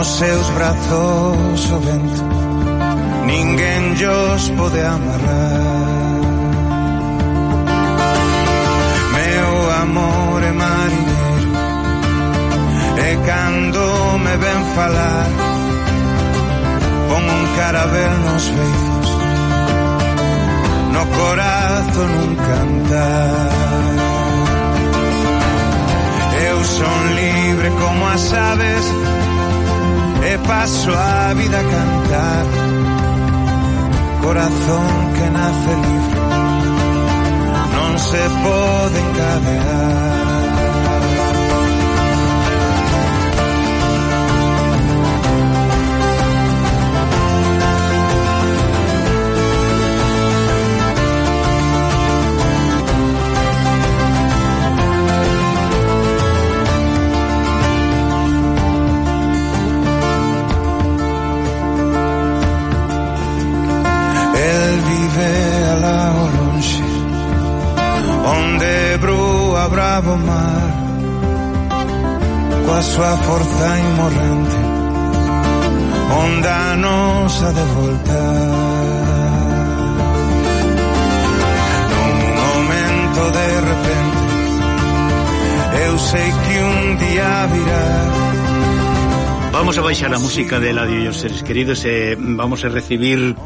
nos seus brazos o vento Ninguén llos pode amarrar. Meu amor é marinheiro E cando me ven falar Pon un carabel nos beizos No corazón un cantar. Eu son libre como as aves e paso a vida a cantar. Corazón que nace libre, non se pode encadear. bravo mar Coa súa forza imorrente Onda nos ha de voltar. Nun momento de repente Eu sei que un día virá. Vamos a baixar a música de radio y os seres queridos e eh, vamos a recibir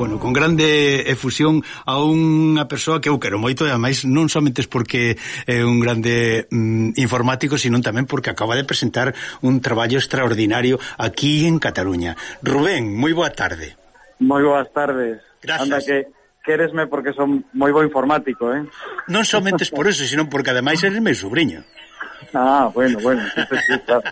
bueno, con grande efusión a unha persoa que eu quero moito e ademais non somente porque é un grande mm, informático, sino tamén porque acaba de presentar un traballo extraordinario aquí en Cataluña. Rubén, moi boa tarde. Moi boas tardes. Gracias. Anda que queresme porque son moi bo informático, eh? Non somente por eso, sino porque ademais eres meu sobrinho. Ah, bueno, bueno, entonces sí, claro.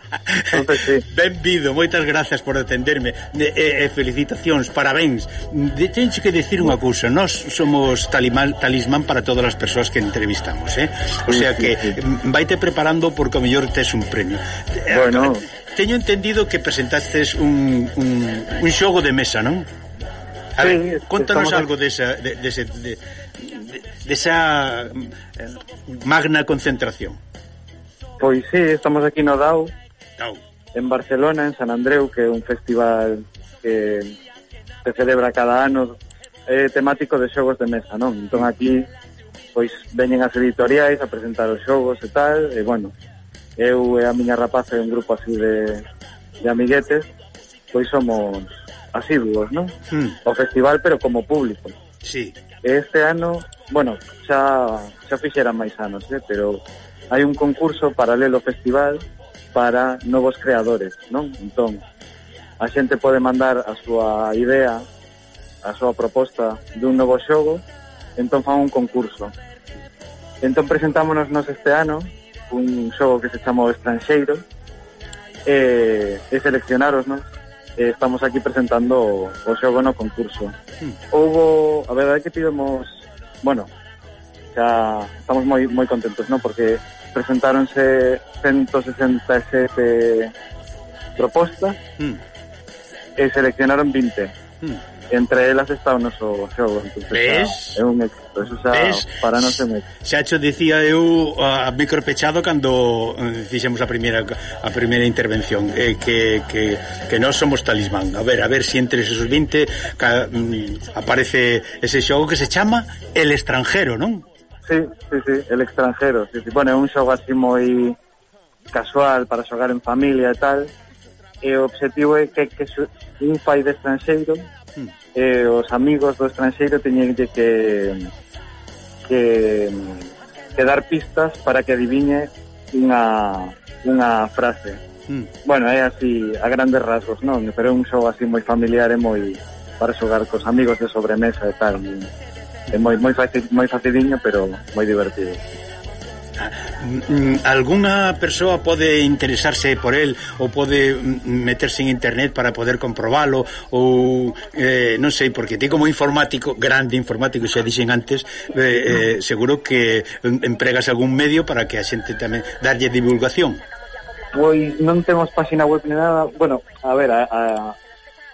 Entonces sí. Benvido, moitas gracias por atenderme e, e felicitacións, parabéns. De, tenche que decir unha cousa, nós somos talismán, talismán para todas as persoas que entrevistamos, eh? O sea que mm, vaite preparando porque o mellor tes un premio. Eh, bueno, teño entendido que presentastes un, un, un xogo de mesa, non? A ver, sí, contanos algo desa, de, de, de, de, de, de esa eh, magna concentración. Pois sí, estamos aquí no DAU, Tau. en Barcelona, en San Andreu, que é un festival que se celebra cada ano eh, temático de xogos de mesa, non? Entón aquí pois veñen as editoriais a presentar os xogos e tal, e bueno, eu e a miña rapaza e un grupo así de, de amiguetes, pois somos asiduos, non? Hmm. O festival, pero como público. Sí. Este ano, bueno, xa, xa fixeran máis anos, eh? pero hai un concurso paralelo festival para novos creadores, non? Entón, a xente pode mandar a súa idea, a súa proposta dun novo xogo, entón fan un concurso. Entón presentámonos nos este ano un xogo que se chama O Estranxeiro, e, e seleccionárosnos e estamos aquí presentando o, o xogo no concurso. Hmm. Houbo, a verdade que tivemos, bueno, xa estamos moi moi contentos, non? Porque presentáronse 167 propostas mm. e seleccionaron 20. Mm. Entre elas está o noso xogo entonces, Ves? Xa, é un éxito eso xa, Ves? para non ser un éxito Xa xo dicía eu a micro pechado Cando eh, fixemos a primeira A primeira intervención eh, que, que, que nós somos talismán A ver, a ver se si entre esos 20 ca, mm, Aparece ese xogo que se chama El extranjero, non? Sí, sí, sí, El extranjero. Sí, sí. Bueno, é un xogo así moi casual para xogar en familia e tal. E o obxectivo é que, que un fai de estranxeiro mm. e os amigos do estranxeiro teñen que que que dar pistas para que adiviñe unha unha frase. Mm. Bueno, é así a grandes rasgos, non? Pero é un xogo así moi familiar e moi para xogar cos amigos de sobremesa e tal. É moi moi fácil, moi faciliño, pero moi divertido. Mm, Alguna persoa pode interesarse por el ou pode mm, meterse en internet para poder comprobalo ou eh, non sei, porque ti como informático grande informático, xa dixen antes eh, eh, seguro que empregas algún medio para que a xente tamén darlle divulgación. Pois non temos página web ni nada. Bueno, a ver, a, a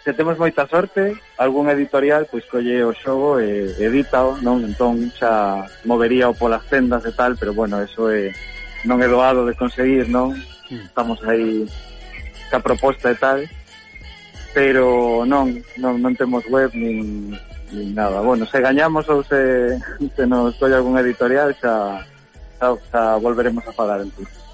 se temos moita sorte, algún editorial pois colle o xogo e edítao, non? Entón xa movería o polas tendas e tal, pero bueno, eso é non é doado de conseguir, non? Hmm. Estamos aí ca proposta e tal, pero non, non, non temos web nin, nin nada. Bueno, se gañamos ou se, se nos colle algún editorial xa, xa, xa volveremos a falar entonces.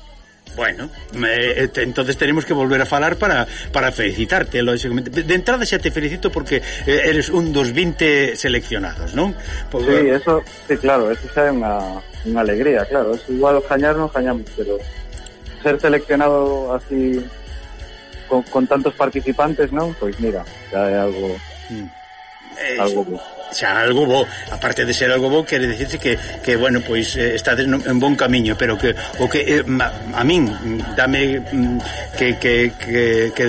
Bueno, eh, entonces tenemos que volver a falar para, para felicitarte, lógicamente. De entrada xa te felicito porque eh, eres un dos 20 seleccionados, non? Por... Sí, eso, sí, claro, eso xa é unha, unha alegría, claro. Es igual jañar non jañamos, pero ser seleccionado así con, con tantos participantes, non? Pois pues mira, xa é algo... Mm eh, algo bo. xa algo bo aparte de ser algo bo quere dicirse que, que bueno, pois estades en bon camiño pero que o que eh, a min dame que, que, que, que,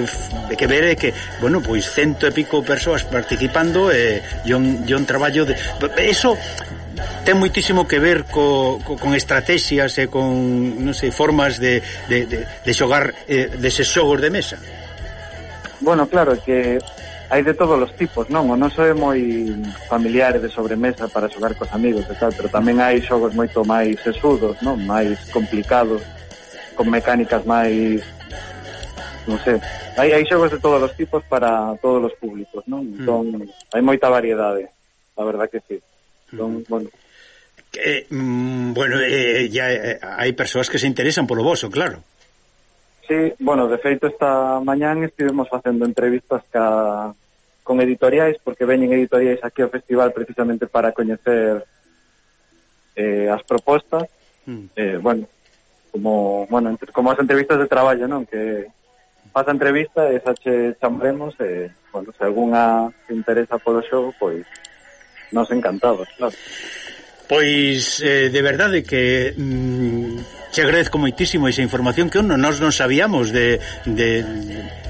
que ver é que bueno, pois cento e pico persoas participando e eh, un, un traballo de... eso ten moitísimo que ver co, co, con estrategias e con, non sei, formas de, de, de, de xogar eh, deses xogos de mesa. Bueno, claro, que hai de todos os tipos, non? O noso é moi familiar de sobremesa para xogar cos amigos e tal, pero tamén hai xogos moito máis sesudos, non? Máis complicados, con mecánicas máis non sei, hai, hai xogos de todos os tipos para todos os públicos, non? Mm. Entón, mm. hai moita variedade, a verdad que sí. Entón, mm. bueno, Eh, mm, bueno, eh, ya eh, hai persoas que se interesan polo voso, claro. Sí, bueno, de feito esta mañán estivemos facendo entrevistas ca, con editoriais, porque veñen editoriais aquí ao festival precisamente para coñecer eh, as propostas, mm. eh, bueno, como, bueno, entre, como as entrevistas de traballo, non? Que faz a entrevista e xa che chambremos e, bueno, se alguna se interesa polo xogo, pois nos encantados, claro. Pois eh, de verdade que mm, che agradezco moitísimo esa información que non, nós non sabíamos de, de,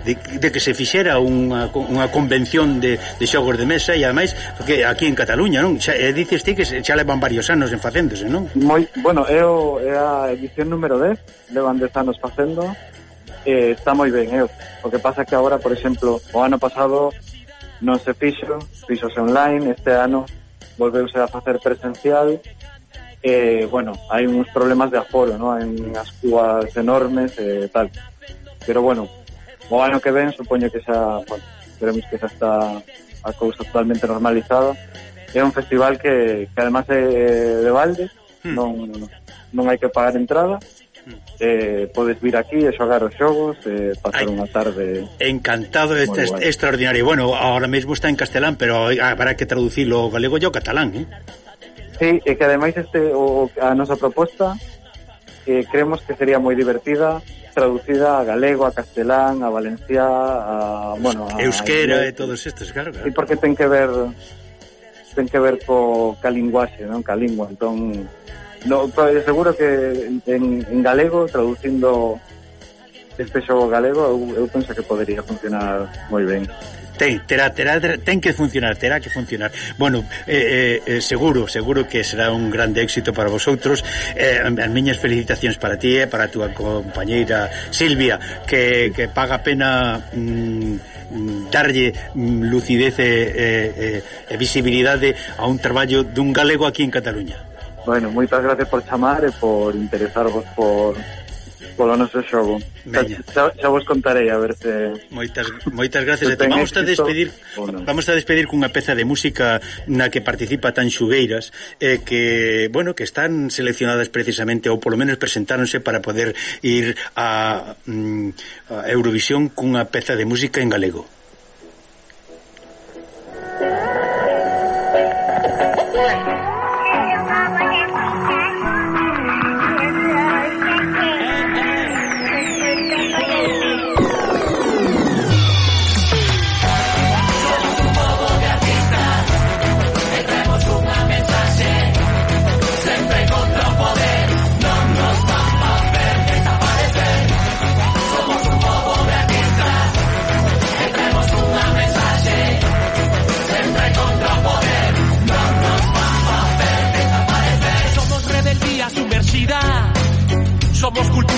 de, de que se fixera unha, unha convención de, de xogos de mesa e ademais que aquí en Cataluña, non? Xa, e dices ti que xa levan varios anos en facéndose, non? Moi, bueno, é, o, é a edición número 10, levan 10 anos facendo eh, está moi ben, eh? o que pasa que agora, por exemplo, o ano pasado non se fixo, fixose online, este ano volveuse a facer presencial eh, bueno, hai uns problemas de aforo, ¿no? hai unhas cúas enormes e eh, tal. Pero bueno, o ano que ven supoño que xa, bueno, esperemos que xa está a cousa totalmente normalizada. É un festival que, que además é de balde, hmm. non, non hai que pagar entrada, hmm. eh, podes vir aquí e xogar os xogos e eh, pasar unha tarde encantado, este, bueno. extraordinario bueno, ahora mesmo está en castelán pero habrá que traducirlo galego e o catalán eh? Sí, e que ademais este, o, a nosa proposta que creemos que sería moi divertida traducida a galego, a castelán, a valenciá, a, bueno, a euskera e todos estes, claro, claro. E porque ten que ver ten que ver co ca linguaxe, non, ca lingua, entón no, seguro que en, en galego traducindo este xogo galego eu, eu penso que podería funcionar moi ben. Ten, terá, terá, ten que funcionar, terá que funcionar. Bueno, eh, eh, eh, seguro, seguro que será un grande éxito para vosotros. Eh, as miñas felicitacións para ti e para a túa compañeira Silvia, que, que paga pena mm, mm darlle mm, lucidez e, e, e visibilidade a un traballo dun galego aquí en Cataluña. Bueno, moitas gracias por chamar e por interesarvos por polo noso xogo. Xa, xa, vos contarei a ver se Moitas moitas gracias. Te vamos a despedir vamos a despedir cunha peza de música na que participa tan Xugueiras eh, que, bueno, que están seleccionadas precisamente ou polo menos presentáronse para poder ir a, mm, a Eurovisión cunha peza de música en galego.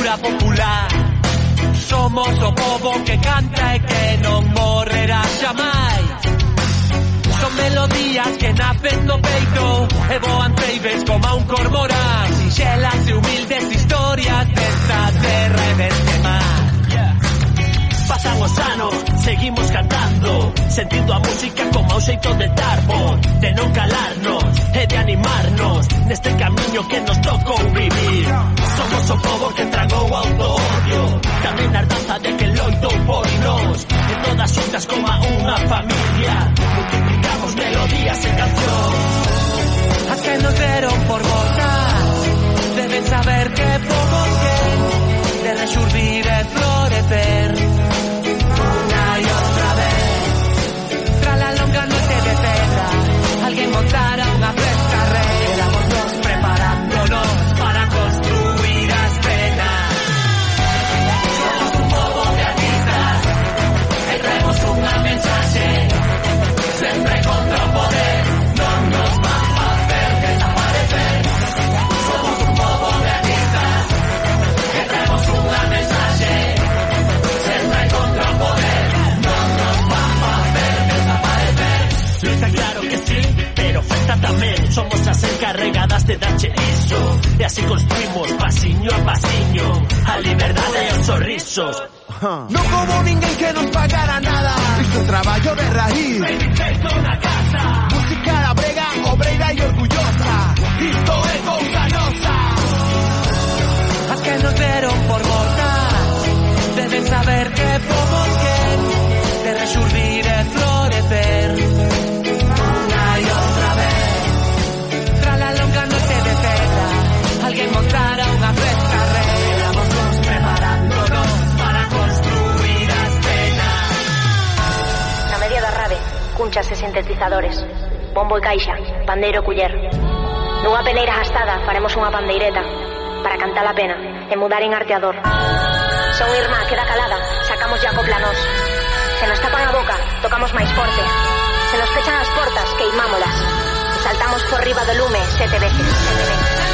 cultura popular. Somos o povo que canta e que non morrerá xa máis Son melodías que nacen no peito E voan teibes como un cormorán Sinxelas e humildes historias desta terra e deste mar. Pasan os anos seguimos cantando Sentindo a música como o xeito de dar voz De non calarnos e de animarnos Neste camiño que nos tocou vivir. Somos o povo que tragou auto-odio Tamén a de que loitou por nós E todas xuntas como a unha familia Multiplicamos melodías e cancións As que nos deron por votar Deben saber que fomos que De rexurdir e florecer Somos las encarregadas de darche eso. Y así construimos pasiño a pasiño, a libertad de los sorrisos. No como ninguém que nos pagara nada. Visto el trabajo de raíz. una casa. Música la brega, obrera y orgullosa. Esto es gozanosa. A que nos dieron por mortal. Deben saber que por qué te resurgir montar unha vez carreira Vos nos preparándonos para construir as escena Na media da rave, cunchas e sintetizadores. Bombo e caixa, pandeiro e culler. Nunha peneira gastada faremos unha pandeireta Para cantar a pena e mudar en arteador. Son irmá queda calada, sacamos ya coplanos. Se nos tapan a boca, tocamos máis forte. Se nos fechan as portas, queimámolas. Saltamos por riba do lume sete veces, sete veces.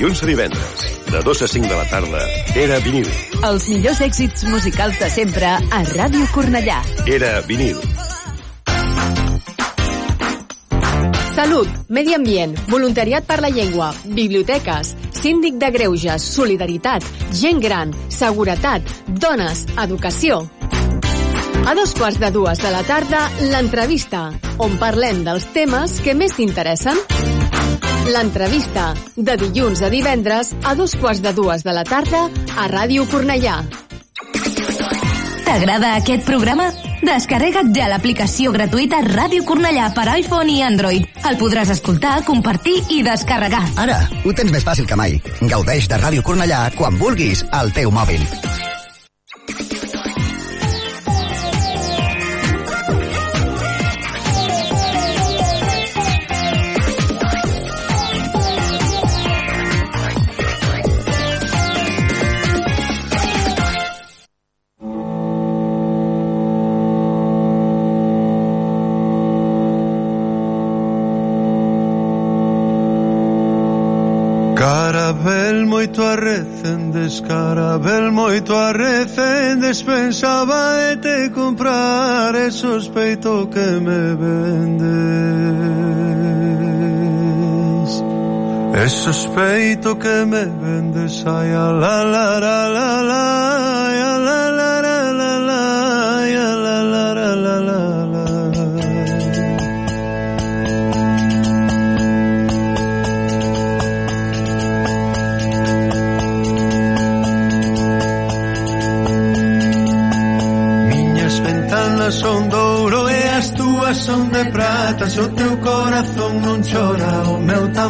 Dilluns a divendres, de 2 a 5 de la tarda, era vinil. Els millors èxits musicals de sempre a Ràdio Cornellà. Era vinil. Salut, medi ambient, voluntariat per la llengua, biblioteques, síndic de greuges, solidaritat, gent gran, seguretat, dones, educació. A dos quarts de dues de la tarda, l'entrevista, on parlem dels temes que més t'interessen. L'entrevista, de dilluns a divendres a dos quarts de dues de la tarda a Ràdio Cornellà. T'agrada aquest programa? Descarrega't ja l'aplicació gratuïta Ràdio Cornellà per iPhone i Android. El podràs escoltar, compartir i descarregar. Ara, ho tens més fàcil que mai. Gaudeix de Ràdio Cornellà quan vulguis al teu mòbil. antes pensaba de te comprar e sospeito que me vendes. E sospeito que me vendes ai a la la la la.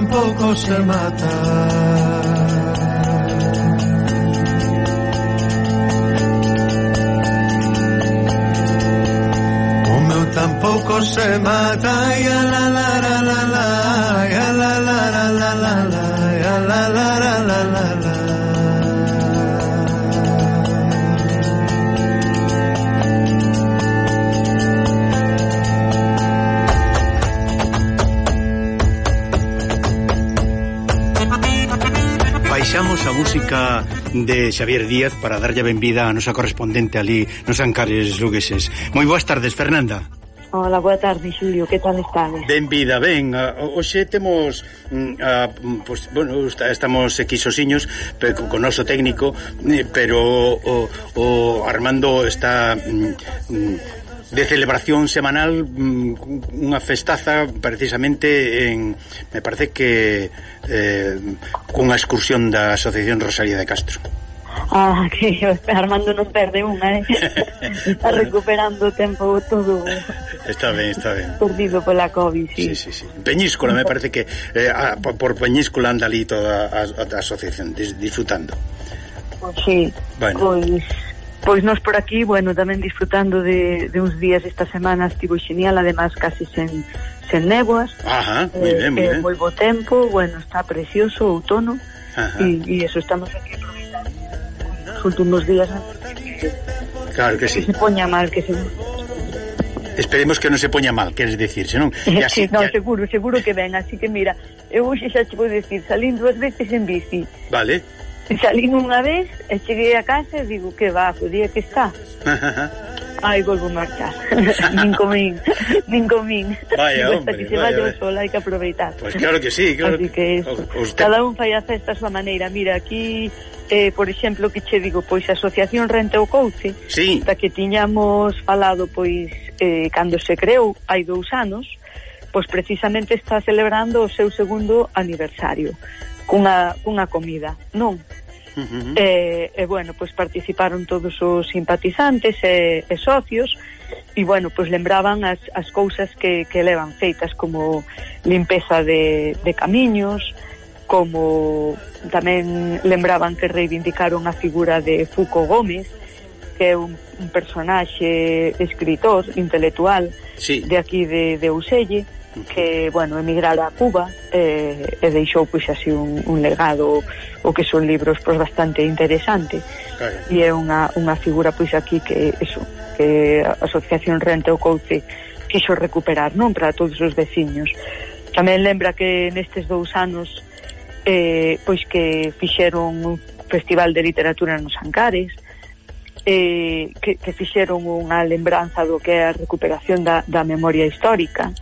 tampoco se mata. O meu tampouco se mata, ia la la música de Xavier Díaz para darlle benvida a nosa correspondente ali nos Ancares Lugueses. Moi boas tardes, Fernanda. Hola, boa tarde, Xulio, que tal estades? Benvida, ben, ah, hoxe temos mm, a, pues, bueno, estamos aquí co, con noso técnico eh, pero o, o Armando está mm, mm, de celebración semanal mm, unha festaza precisamente en me parece que eh, cunha excursión da Asociación Rosalía de Castro. Ah, que Armando non perde unha, eh? está recuperando o tempo todo. Eh. Está ben, está ben. Perdido pola Covid, sí. Sí, sí, sí. Peñíscola, me parece que eh, a, por Peñíscola anda ali toda a, a, a asociación, dis, disfrutando. Pois pues sí, bueno. pois... Pues Pois nós por aquí, bueno, tamén disfrutando de, de uns días esta semana estivo xenial, además casi sen, sen neguas. Ajá, eh, moi ben, moi eh, ben. Moi bo tempo, bueno, está precioso o outono Ajá. e, e eso estamos aquí aproveitando os últimos días Claro que sí. Que se poña mal, que se Esperemos que non se poña mal, queres dicir, senón... Ya, sí, no, ya... seguro, seguro que ven, así que mira, eu hoxe xa te vou dicir, salín dúas veces en bici. Vale. Salín unha vez e cheguei a casa e digo que va, o día que está. Ai, volvo marchar. nin comín, nin comín. Vaya, hombre, que se vaya o sol, hai que aproveitar. Pois pues claro que sí, claro. Así que, que... Os... cada un fai a festa a súa maneira. Mira, aquí eh, por exemplo, que che digo, pois a Asociación Rente o Couce, sí. da que tiñamos falado pois eh, cando se creou hai dous anos, pois precisamente está celebrando o seu segundo aniversario cunha, cunha comida. Non, Uh -huh. E, e bueno, pois participaron todos os simpatizantes e, e socios e bueno, pois lembraban as, as cousas que, que levan feitas como limpeza de, de camiños, como tamén lembraban que reivindicaron a figura de Foucault Gómez, que é un, un personaxe escritor, intelectual sí. de aquí de, de Uselle que, bueno, emigrara a Cuba eh, e deixou, pois, así un, un legado o que son libros pois, bastante interesante claro. e é unha, unha figura, pois, aquí que, eso, que a Asociación Rente o Couce quixo recuperar, non? Para todos os veciños tamén lembra que nestes dous anos eh, pois que fixeron un festival de literatura nos Ancares, eh, que, que fixeron unha lembranza do que é a recuperación da, da memoria histórica.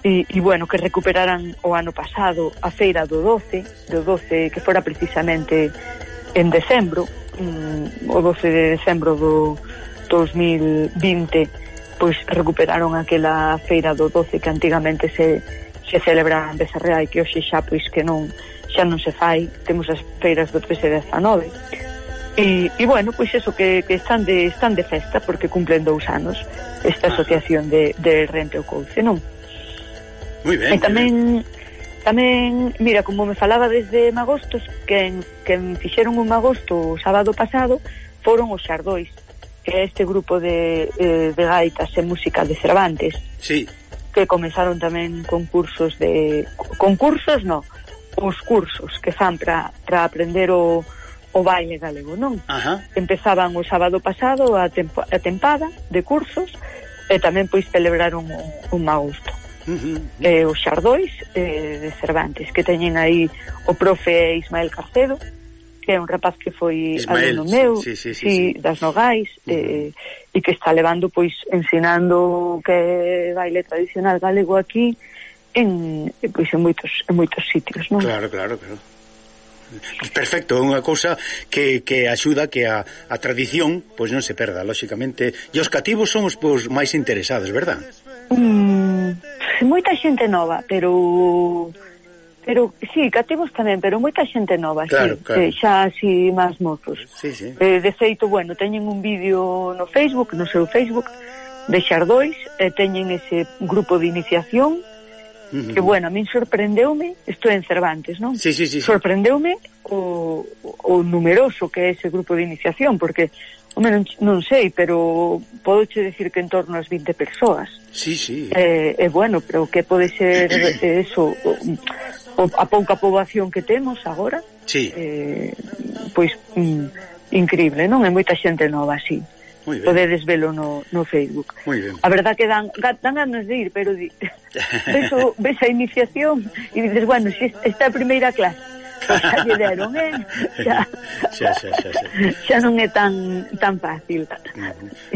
E, e bueno, que recuperaran o ano pasado a feira do 12 do 12 que fora precisamente en decembro mm, o 12 de decembro do 2020 pois recuperaron aquela feira do 12 que antigamente se, se celebra en Becerrea e que hoxe xa pois que non xa non se fai temos as feiras do 13 e 19 E, e bueno, pois eso que, que están de están de festa porque cumplen dous anos esta asociación de, de Rente o Couce, non? Moi ben. E tamén tamén, mira, como me falaba desde Magostos, que que fixeron un Magosto o sábado pasado foron os Xardois, que é este grupo de, eh, de gaitas e música de Cervantes. Sí. Que comenzaron tamén concursos de concursos, no, os cursos que fan para aprender o o baile galego, non? Ajá. Empezaban o sábado pasado a, tempo, a tempada de cursos e tamén pois celebraron un, un agosto. Uh -huh. eh, os xardois eh, de Cervantes que teñen aí o profe Ismael Carcedo que é un rapaz que foi Ismael, alumno meu, sí, sí, sí, sí, sí. das Nogais, uh -huh. eh, e que está levando, pois, ensinando que baile tradicional galego aquí en, pois, en moitos, en moitos sitios, non? Claro, claro, claro perfecto, é unha cousa que, que axuda que a, a tradición pois non se perda, lóxicamente. E os cativos son os pois, máis interesados, verdad? Mm, moita xente nova, pero pero sí, cativos tamén, pero moita xente nova, claro, sí, claro. Eh, xa así máis mozos. Sí, sí. Eh, de feito, bueno, teñen un vídeo no Facebook, no seu Facebook de Xardois, eh, teñen ese grupo de iniciación, uh que bueno, a min sorprendeume, isto en Cervantes, non? Sí, sí, sí, sí. Sorprendeume o, o numeroso que é ese grupo de iniciación, porque Home, non, non sei, pero podoche decir que en torno ás 20 persoas. Sí, sí. Eh, eh, bueno, pero que pode ser eh, eso, o, o, a pouca poboación que temos agora? Sí. Eh, pois, mm, increíble, non? É moita xente nova así. Podedes velo no, no Facebook. A verdad que dan, dan ganas de ir, pero di, ves, ves a iniciación e dices, bueno, si esta é a primeira clase xa lle deron, eh? Xa, xa, xa, xa, xa. xa non é tan tan fácil.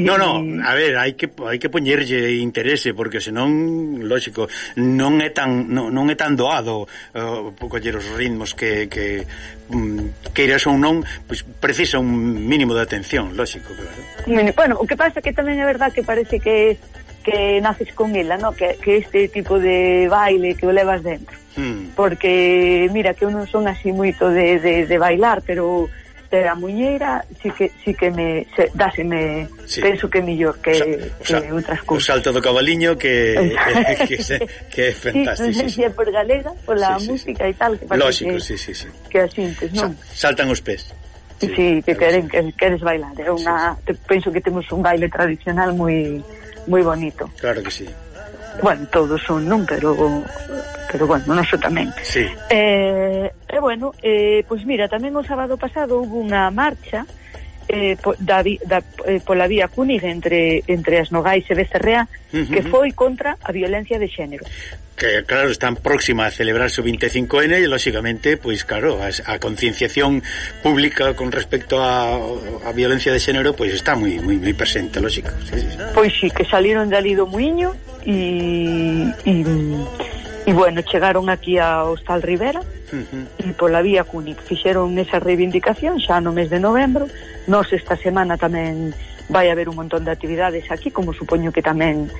No, no, a ver, hai que hai que poñerlle interese porque senón, lógico, non é tan non, non é tan doado uh, coller os ritmos que que um, queiras ou non, pois precisa un mínimo de atención, lógico, claro. Bueno, o que pasa que tamén é verdad que parece que que naces con ela, no? que, que este tipo de baile que o levas dentro. Mm. Porque, mira, que eu non son así moito de, de, de bailar, pero ter a muñeira si que, si que me se, dáseme, sí. penso que mellor que, o sa, que outras cousas. O salto do cabaliño que, que, que, que é fantástico. Sí, sí, sí. por galega, por la sí, sí, música sí. e tal. Que Lógico, que, sí, sí, sí. Que asintes, non? Sa, saltan os pés. Sí, sí que queren, que queres bailar. É unha, sí, sí. penso que temos un baile tradicional moi moi bonito. Claro que sí. Bueno, todos son, non, pero pero bueno, noso tamén. Sí. Eh, eh bueno, eh, pois pues mira, tamén o sábado pasado hubo unha marcha uh eh, po, da, da, eh, pola vía Cúnig entre, entre as Nogais e Becerrea uh -huh. que foi contra a violencia de xénero que claro, están próxima a celebrarse o 25N e lóxicamente, pois claro, a, a concienciación pública con respecto a, a violencia de xénero pois está moi moi moi presente, lógico. Sí, sí. Pois si sí, que saliron de ali do muiño e e E bueno, chegaron aquí ao Hostal Rivera uh -huh. e pola vía CUNIC fixeron esa reivindicación xa no mes de novembro. Nos esta semana tamén vai haber un montón de actividades aquí, como supoño que tamén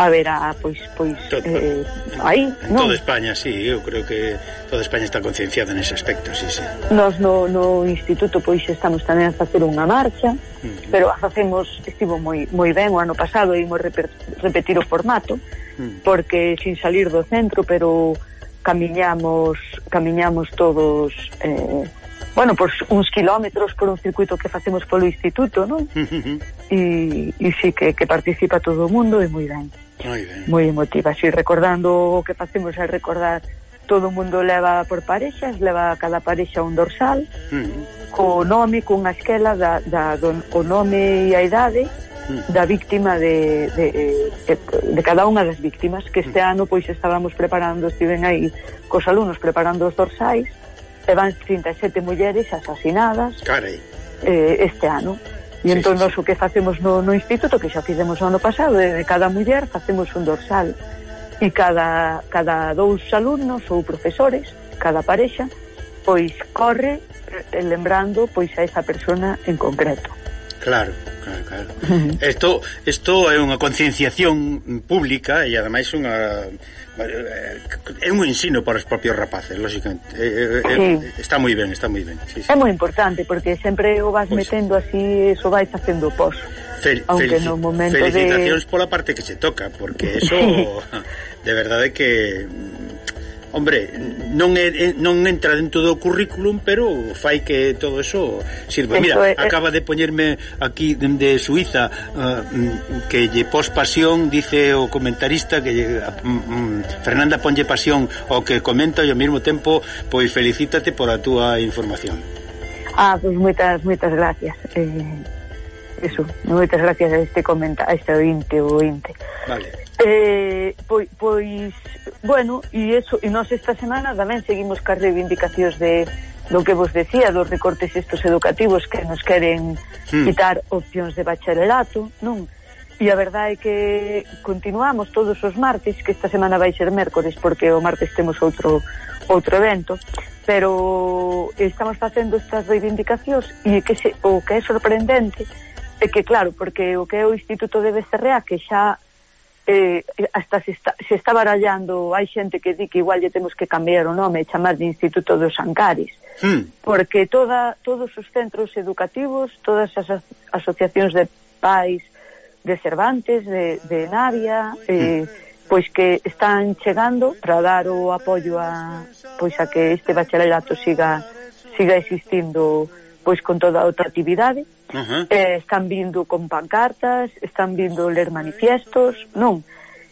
haberá pois pois eh, aí, en non? toda España, sí, eu creo que toda España está concienciada nese aspecto, sí, sí. Nos no, no instituto pois estamos tamén a facer unha marcha, uh -huh. pero a facemos estivo moi moi ben o ano pasado e imos repetir o formato. Mm. porque sin salir do centro, pero camiñamos camiñamos todos eh, bueno, por uns kilómetros por un circuito que facemos polo instituto, non? E, e sí que, que participa todo o mundo e moi ben. Moi ben. Moi emotiva, si recordando o que facemos é recordar todo o mundo leva por parexas, leva cada parexa un dorsal, mm. co nome, cunha esquela da, da, do, o nome e a idade, da víctima de, de, eh, de, de cada unha das víctimas que este ano pois estábamos preparando estiven aí cos alumnos preparando os dorsais e van 37 mulleres asasinadas Carai. Eh, este ano E sí, entón, sí, sí. o que facemos no, no instituto, que xa fizemos o ano pasado, de, de cada muller facemos un dorsal. E cada, cada dous alumnos ou profesores, cada parexa, pois corre eh, lembrando pois a esa persona en concreto. Claro, claro, claro. Isto isto é unha concienciación pública e ademais unha eh, é un ensino para os propios rapaces, lógicamente. É, eh, é, eh, sí. Está moi ben, está moi ben. Sí, sí. É moi importante porque sempre o vas pois. metendo así, eso vai facendo pos. Fel, aunque no momento felicitacións de... pola parte que se toca, porque eso de verdade que hombre, non é, non entra dentro do currículum, pero fai que todo eso sirva. Eso Mira, é, acaba de poñerme aquí de, de Suiza uh, que lle pos pasión, dice o comentarista que lle, um, Fernanda ponlle pasión o que comenta e ao mesmo tempo pois felicítate por a túa información. Ah, pois pues moitas moitas gracias. Eh, eso, moitas gracias a este comenta, a este ointe, ointe. Vale. Eh, pois, pois, bueno, e eso, e nós esta semana tamén seguimos cas reivindicacións de do que vos decía, dos recortes estos educativos que nos queren hmm. quitar opcións de bacharelato, non? E a verdade é que continuamos todos os martes, que esta semana vai ser mércores, porque o martes temos outro outro evento, pero estamos facendo estas reivindicacións e que se, o que é sorprendente é que, claro, porque o que é o Instituto de Becerrea, que xa eh, hasta se está, se está barallando hai xente que di que igual lle temos que cambiar o nome e chamar de Instituto dos Ancares hmm. porque toda, todos os centros educativos todas as asociacións de pais de Cervantes, de, de Navia eh, hmm. pois que están chegando para dar o apoio a, pois a que este bacharelato siga siga existindo pois con toda a outra actividade. -huh. eh, están vindo con pancartas, están vindo ler manifiestos, non?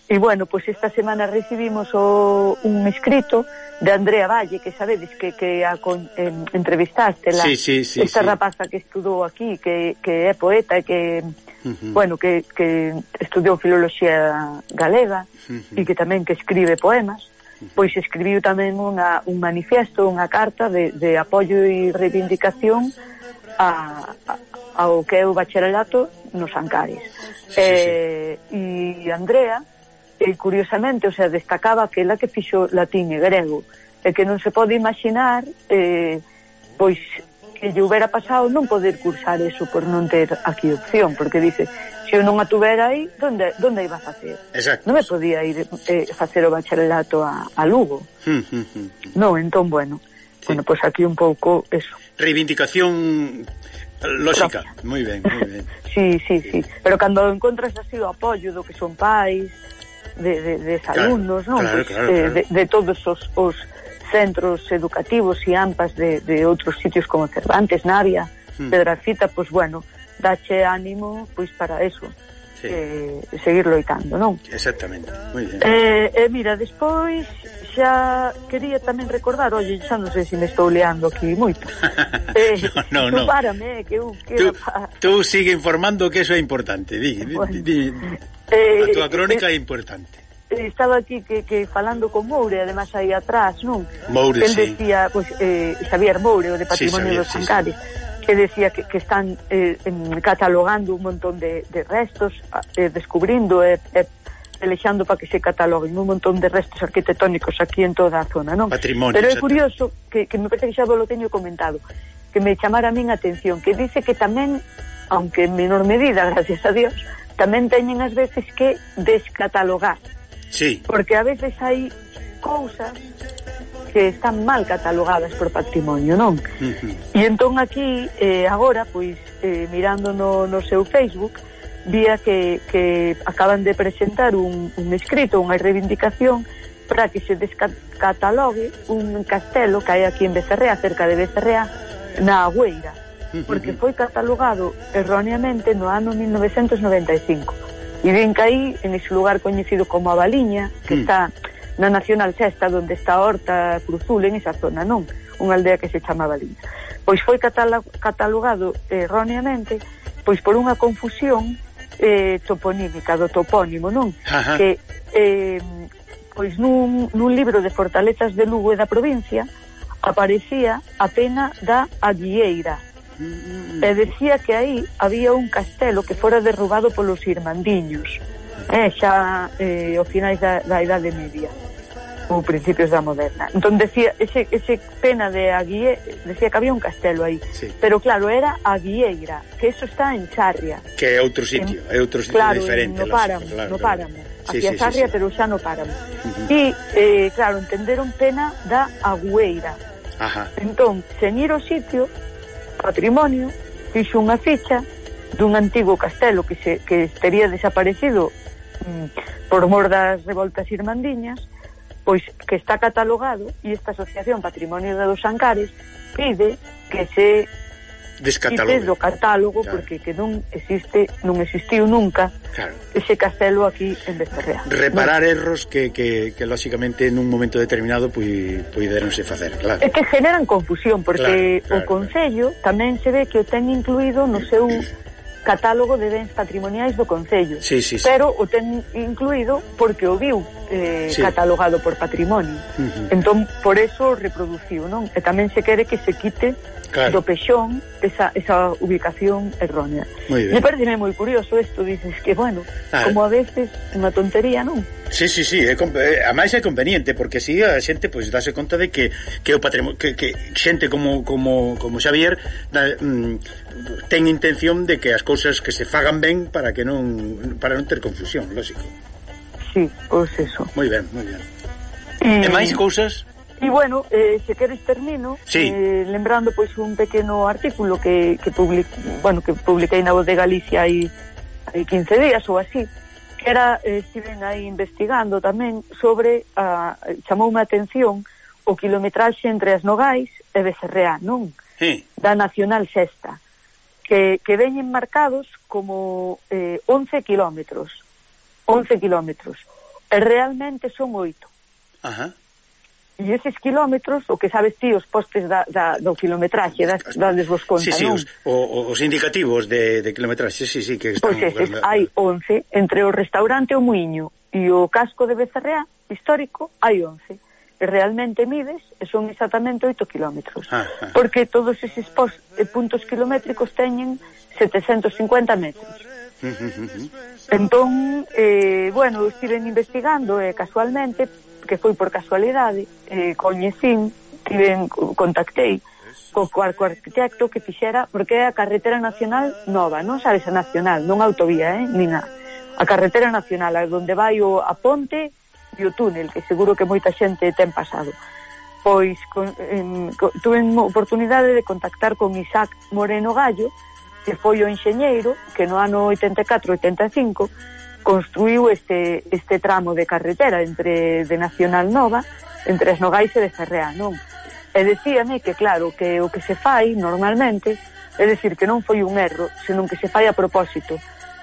E bueno, pois pues esta semana recibimos o, un escrito de Andrea Valle, que sabedes que, que a con, eh, entrevistaste la, sí, sí, sí, esta sí. rapaza que estudou aquí, que, que é poeta e que, uh -huh. bueno, que, que estudou filoloxía galega uh -huh. e que tamén que escribe poemas, uh -huh. pois escribiu tamén unha, un manifiesto, unha carta de, de apoio e reivindicación uh a, a ao que é o bacharelato nos Ancares. Sí, eh, sí. E Andrea, eh, curiosamente, o sea, destacaba que ela que fixo latín e grego, e que non se pode imaginar eh, pois que lle houbera pasado non poder cursar eso por non ter aquí opción, porque dice, se eu non a tuvera aí, donde, donde iba a facer? Exacto. Non me podía ir eh, facer o bacharelato a, a Lugo. Hmm, mm, mm, mm. non, entón, bueno. Sí. Bueno, pois pues aquí un pouco eso. Reivindicación lógica, moi ben, moi ben. sí, sí, sí, pero cando encontras así o apoio do que son pais, de, de, de claro, alumnos, non? Claro, pues, claro, eh, claro. De, de todos os, os centros educativos e ampas de, de outros sitios como Cervantes, Navia, hmm. Pedrafita, pois pues, bueno, dache ánimo pois para eso, sí. eh, seguir loitando, non? Exactamente, moi ben. Eh, eh, mira, despois xa quería tamén recordar, oye, xa non sei se me estou leando aquí moito. eh, no, no, tú no. párame, que eu quero... Tú, pa... tú sigue informando que eso é importante, di, bueno, di, di eh, a túa crónica eh, é importante eh, estaba aquí que, que falando con Moure, además aí atrás, non? Moure, El sí. decía, pois, pues, eh, Xavier Moure, o de Patrimonio sí, Xavier, dos Sí, sí que decía que, que están eh, catalogando un montón de, de restos, eh, descubrindo e eh, pelexando para que se cataloguen un montón de restos arquitectónicos aquí en toda a zona, non? Patrimonio, Pero é curioso que, que me parece que xa lo teño comentado, que me chamara a min atención, que dice que tamén, aunque en menor medida, gracias a Dios, tamén teñen as veces que descatalogar. Sí. Porque a veces hai cousas que están mal catalogadas por patrimonio, non? Uh -huh. E entón aquí, eh, agora, pois, eh, mirando no, no seu Facebook, vía que, que acaban de presentar un, un escrito, unha reivindicación para que se descatalogue un castelo que hai aquí en Becerrea, cerca de Becerrea, na Agüeira, porque foi catalogado erróneamente no ano 1995. E ven que aí, en ese lugar coñecido como Avaliña, que mm. está na Nacional Sexta, donde está Horta Cruzul, en esa zona, non? Unha aldea que se chamaba Lin. Pois foi catalogado erróneamente pois por unha confusión eh, toponímica do topónimo, non? Ajá. Que eh, pois nun, nun libro de fortalezas de Lugo e da provincia aparecía a pena da Aguieira, mm, mm, mm. e decía que aí había un castelo que fora derrubado polos irmandiños eh, xa eh, ao finais da, da Idade Media ou principios da moderna. Entón decía, ese, ese pena de Aguie, decía que había un castelo aí. Sí. Pero claro, era Aguieira, que eso está en Charria. Que é outro sitio, é outro sitio claro, diferente. No páramo, claro, no páramo. Claro. Sí, Hacia sí, Charria, sí, sí. pero xa no páramo. Uh -huh. E, eh, claro, entenderon pena da Agueira. Ajá. Entón, sen ir ao sitio, patrimonio, fixo unha ficha dun antigo castelo que, se, que estaría desaparecido Mm, por mor das revoltas irmandiñas, pois que está catalogado e esta Asociación Patrimonio dos Ancares pide que se quites do catálogo claro. porque que non existe, non existiu nunca claro. ese castelo aquí en Becerreal. Reparar erros que, que, que lóxicamente nun momento determinado pui, puideronse facer, claro. É que generan confusión porque claro, claro, o Concello claro. tamén se ve que o ten incluído no seu catálogo de bens patrimoniais do Concello. Sí, sí, sí. Pero o ten incluído porque o viu eh, sí. catalogado por patrimonio. Uh -huh. Entón, por eso reproduciu, non? E tamén se quere que se quite claro. do pexón esa, esa ubicación errónea. Me parece moi curioso isto, dices que, bueno, ah. como a veces unha tontería, non? Sí, sí, sí, é, a máis é conveniente porque si a xente pois pues, conta de que que o patrimonio que, que xente como como como Xavier da, mm, ten intención de que as cousas que se fagan ben para que non para non ter confusión, lógico. Sí, pois pues eso. Moi ben, moi ben. Eh... E máis cousas? E bueno, eh, se queres termino sí. eh, lembrando pois un pequeno artículo que, que, public, bueno, que publiquei na Voz de Galicia hai, hai 15 días ou así que era, eh, estiven aí investigando tamén sobre a, chamoume a atención o kilometraxe entre as Nogais e Becerreá, non? Sí. Da Nacional Sexta que, que veñen marcados como eh, 11 kilómetros 11 kilómetros e realmente son 8 Ajá E eses kilómetros, o que sabes ti, os postes da, da, do kilometraje, das, dondes vos conta, sí, sí, non? Os, o, os indicativos de, de kilometraxe, sí, sí, que están... Pois pues eses, hai 11, entre o restaurante O Muiño e o casco de Becerreá, histórico, hai 11. E realmente mides, e son exactamente 8 kilómetros. Ah, ah. Porque todos eses post, eh, puntos kilométricos teñen 750 metros. Uh -huh, uh. Entón, eh, bueno, estiven investigando e eh, casualmente que foi por casualidade, eh, coñecín, tiven, contactei co cuarco arquitecto que fixera, porque é a carretera nacional nova, non sabes a nacional, non a autovía, eh, ni nada. a carretera nacional, a donde vai o, a ponte e o túnel, que seguro que moita xente ten pasado. Pois con, en, con, tuve oportunidade de contactar con Isaac Moreno Gallo, que foi o enxeñeiro que no ano 84-85 construiu este, este tramo de carretera entre de Nacional Nova, entre as Nogais e de Ferrea, non? E decíame que, claro, que o que se fai normalmente, é decir, que non foi un erro, senón que se fai a propósito,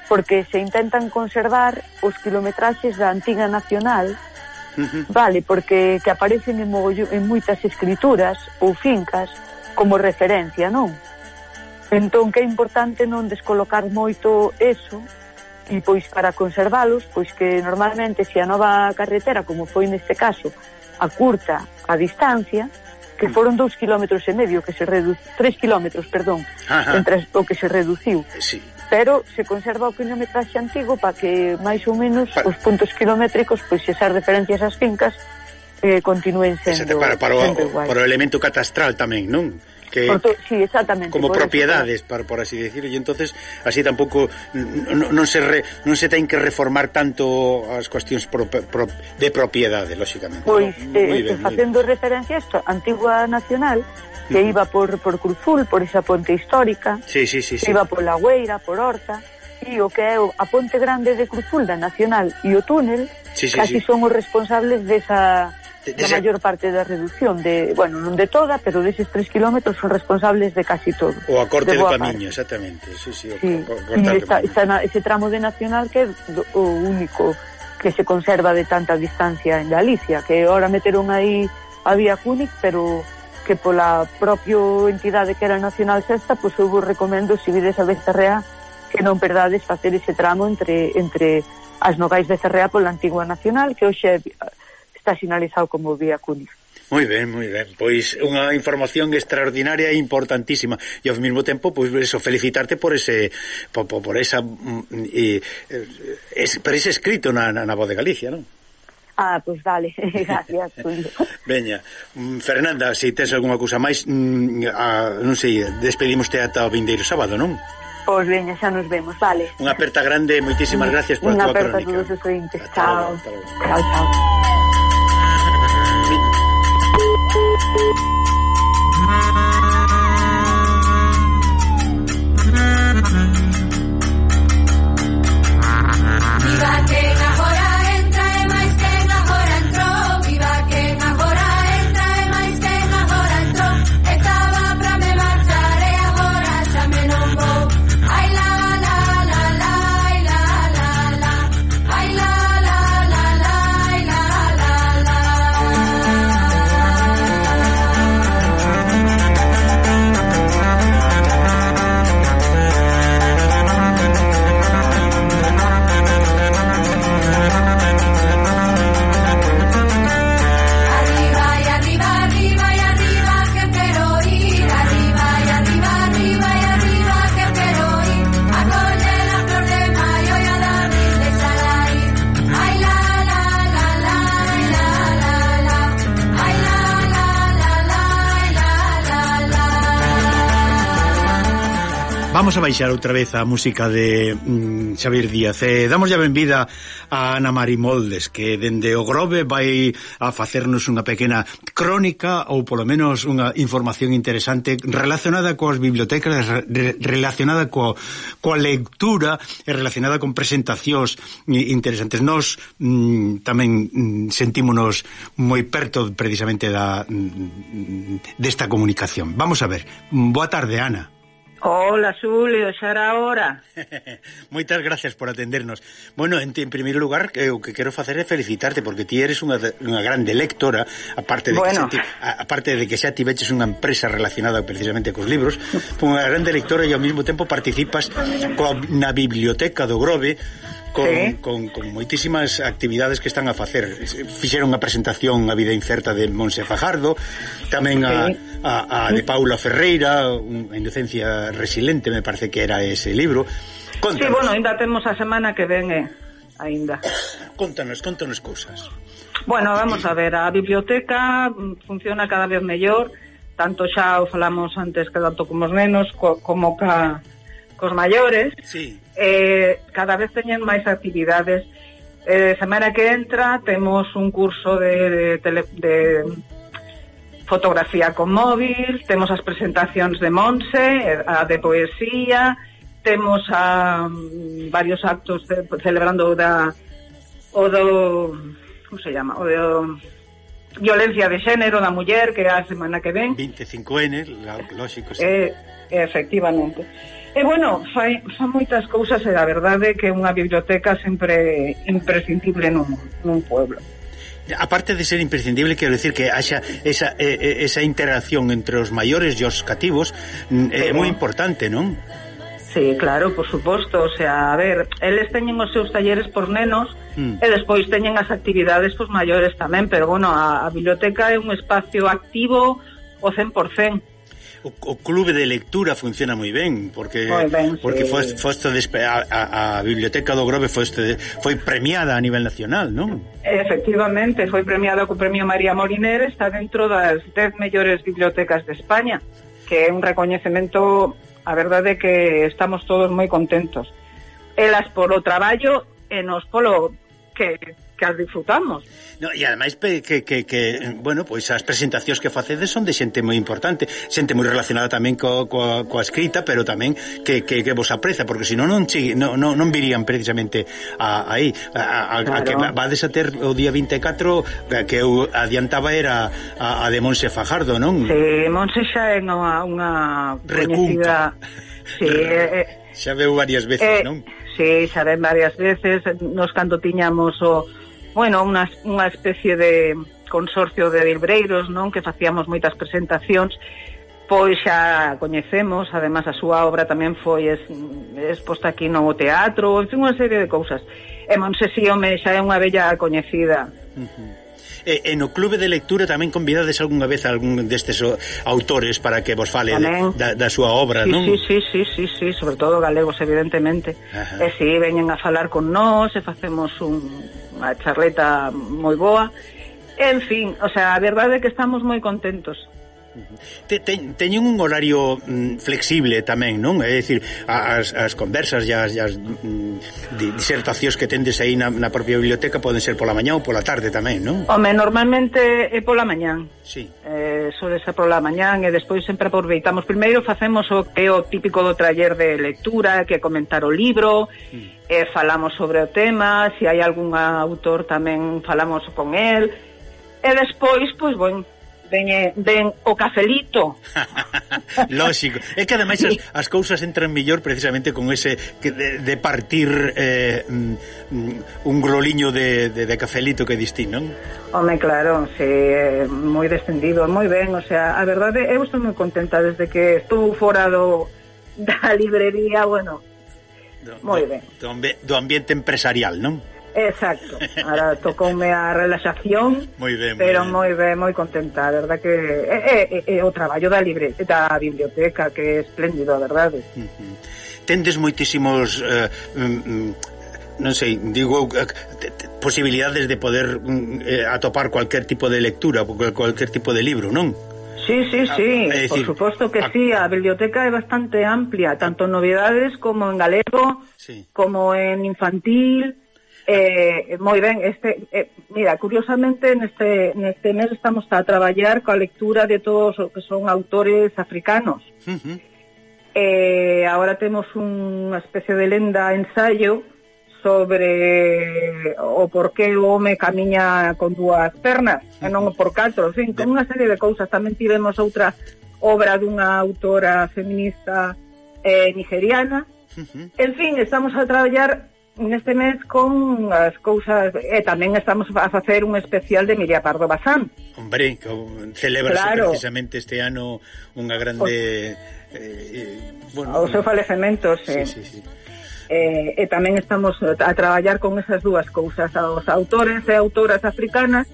porque se intentan conservar os kilometraxes da antiga Nacional, vale, porque que aparecen en, mogollo, en moitas escrituras ou fincas como referencia, non? Entón, que é importante non descolocar moito eso e pois para conservalos, pois que normalmente se a nova carretera, como foi neste caso, acurta a distancia, que mm. foron dous kilómetros e medio que se reduciu, tres kilómetros, perdón, Ajá. entre o que se reduciu. Sí. Pero se conserva o kilometraxe antigo para que máis ou menos para... os puntos kilométricos, pois esas referencias ás fincas eh, continúen sendo, Exacto, para, para, o, para o elemento catastral tamén, non? que por sí, exactamente, como por propiedades, por, por así decirlo, e entonces así tampouco non, non se re, non se ten que reformar tanto as cuestións pro, pro, de propiedade, lógicamente. Pois, no? eh, ben, facendo referencia a isto, antigua nacional que iba por, por Cruzul, por esa ponte histórica, sí, sí, sí, sí. iba pola Gueira, por Horta, e o que é a ponte grande de Cruzul da Nacional e o túnel sí, sí, casi sí. son os responsables desa Da A maior parte da reducción de, bueno, non de toda, pero deses 3 km son responsables de casi todo. O acorte de, camiño, exactamente. Sí, sí, o sí. Esta, esta, ese tramo de nacional que é o único que se conserva de tanta distancia en Galicia, que ahora meteron aí a vía Cúnic, pero que pola propio entidade que era Nacional Sexta, pois eu vos recomendo, se vides a Becerrea, que non perdades facer ese tramo entre, entre as nogais de Cerrea pola antigua Nacional, que hoxe é está sinalizado como vía Cunif. Moi ben, moi ben. Pois unha información extraordinaria e importantísima. E ao mesmo tempo, pois eso, felicitarte por ese por, por, por esa mm, e, eh, es, por ese escrito na, na, na Voz de Galicia, non? Ah, pois dale. vale, gracias. Veña, mm, Fernanda, se si tes algunha cousa máis, mm, a, non sei, despedimoste ata o vindeiro sábado, non? Pois veña, xa nos vemos, vale. Unha aperta grande, moitísimas mm, gracias por a tua crónica. Unha aperta a todos os ointes. Chao. Chao, chao. Thank you. Vamos a baixar outra vez a música de mm, Xavier Díaz. E eh, damos a benvida a Ana Mari Moldes que dende o Grove vai a facernos unha pequena crónica ou polo menos unha información interesante relacionada coas bibliotecas re, relacionada co, coa lectura e relacionada con presentacións interesantes. Nos mm, tamén mm, sentímonos moi perto precisamente da mm, desta comunicación. Vamos a ver, boa tarde Ana. Hola, Xulio, xa era hora. Moitas gracias por atendernos. Bueno, en, en primeiro lugar, eh, o que quero facer é felicitarte, porque ti eres unha, unha grande lectora, aparte de, bueno. que xa, aparte de que xa ti veches unha empresa relacionada precisamente cos libros, pois unha grande lectora e ao mesmo tempo participas coa, na biblioteca do Grove, con, sí. con, con moitísimas actividades que están a facer. Fixeron a presentación A vida incerta de Monse Fajardo, tamén a, sí. a, a de Paula Ferreira, un, a Inocencia Resiliente, me parece que era ese libro. Contanos. Sí, bueno, ainda temos a semana que ven, eh, ainda. Contanos, contanos cousas. Bueno, vamos a ver, a biblioteca mm, funciona cada vez mellor, tanto xa o falamos antes que tanto como os nenos, co, como ca cos maiores sí. eh, cada vez teñen máis actividades eh, semana que entra temos un curso de, de, tele, de fotografía con móvil temos as presentacións de Monse eh, a de poesía temos a mm, varios actos de, celebrando o da o do como se llama o do violencia de xénero da muller que é a semana que ven 25N, lógico sí. eh, efectivamente E bueno, fai, fai moitas cousas e a verdade que unha biblioteca sempre imprescindible nun, nun pueblo. Aparte de ser imprescindible, quero decir que haxa esa, eh, esa interacción entre os maiores e os cativos mm, é eh, moi importante, non? Sí, claro, por suposto, o sea, a ver, eles teñen os seus talleres por nenos mm. e despois teñen as actividades cos maiores tamén, pero bueno, a, a biblioteca é un espacio activo o 100% o, o clube de lectura funciona moi ben, porque moi ben, porque sí. foste, foste despe, a, a, a biblioteca do Grove foste foi premiada a nivel nacional, non? Efectivamente, foi premiada co Premio María Moliner, está dentro das 10 mellores bibliotecas de España, que é un recoñecemento, a verdade que estamos todos moi contentos. Elas polo traballo e nos polo que que as disfrutamos. No, e ademais que, que, que bueno, pois as presentacións que facedes son de xente moi importante, xente moi relacionada tamén co, coa, coa escrita, pero tamén que, que, que vos apreza, porque senón non, che, non, non, non virían precisamente a, aí. A, a, claro. a que vades a ter o día 24 eh, que eu adiantaba era a, a de Monse Fajardo, non? Sí, Monse xa é unha, unha Recunca. Coñecida... Sí, eh, eh, xa veu varias veces, eh, non? Sí, xa ven varias veces. Nos cando tiñamos o bueno, unha, unha especie de consorcio de libreiros, non, que facíamos moitas presentacións, pois xa coñecemos, además a súa obra tamén foi es, exposta aquí no teatro, en fin, unha serie de cousas. E Monse Siome xa é unha bella coñecida. Uh -huh. E, e no clube de lectura tamén convidades algunha vez a algún destes autores para que vos fale de, da, da súa obra, sí, non? Sí, sí, sí, sí, sí, sobre todo galegos, evidentemente. Ajá. E si veñen a falar con nós e facemos un, unha charleta moi boa. En fin, o sea, a verdade é que estamos moi contentos. Te, te, teñen un horario mm, flexible tamén, non? É dicir, as, as conversas e as, as mm, di, disertacións que tendes aí na, na propia biblioteca poden ser pola mañá ou pola tarde tamén, non? Home, normalmente é pola mañán. Sí. Eh, sobre esa pola mañán e despois sempre aproveitamos. Primeiro facemos o que é o típico do traller de lectura, que é comentar o libro, mm. eh, falamos sobre o tema, se hai algún autor tamén falamos con el, e despois, pois, bueno, ven, ven eh, o cafelito. Lógico. É que ademais as, as cousas entran mellor precisamente con ese que de, de partir eh, mm, un groliño de, de, de cafelito que distín, non? Home, claro, sí, eh, moi descendido, moi ben, o sea, a verdade, eu estou moi contenta desde que estou fora do, da librería, bueno, moi ben. Do, do ambiente empresarial, non? Exacto, ahora tocoume a relaxación moi ben, Pero moi ben, moi contenta, a verdad que é, é, é o traballo da libre da biblioteca que é espléndido, a verdade uh -huh. Tendes moitísimos eh, mm, mm non sei, digo eh, posibilidades de poder mm, eh, atopar cualquier tipo de lectura cualquier tipo de libro, non? Sí, sí, ah, sí, a, decir, por suposto que a... sí, a biblioteca é bastante amplia, tanto novidades como en galego, sí. como en infantil, Eh, moi ben, este, eh, mira, curiosamente neste, neste mes estamos a traballar coa lectura de todos o que son autores africanos. Uh -huh. eh, agora temos unha especie de lenda ensayo sobre o porqué o home camiña con dúas pernas, uh -huh. e non por catro, en fin, con unha serie de cousas. Tamén tivemos outra obra dunha autora feminista eh, nigeriana. Uh -huh. En fin, estamos a traballar neste mes con as cousas e tamén estamos a facer un especial de Emilia Pardo Bazán. Hombre, que celebra claro. precisamente este ano unha grande o, eh, bueno, o seu falecemento, sí. sí, sí, sí. Eh, e tamén estamos a traballar con esas dúas cousas, aos autores e autoras africanas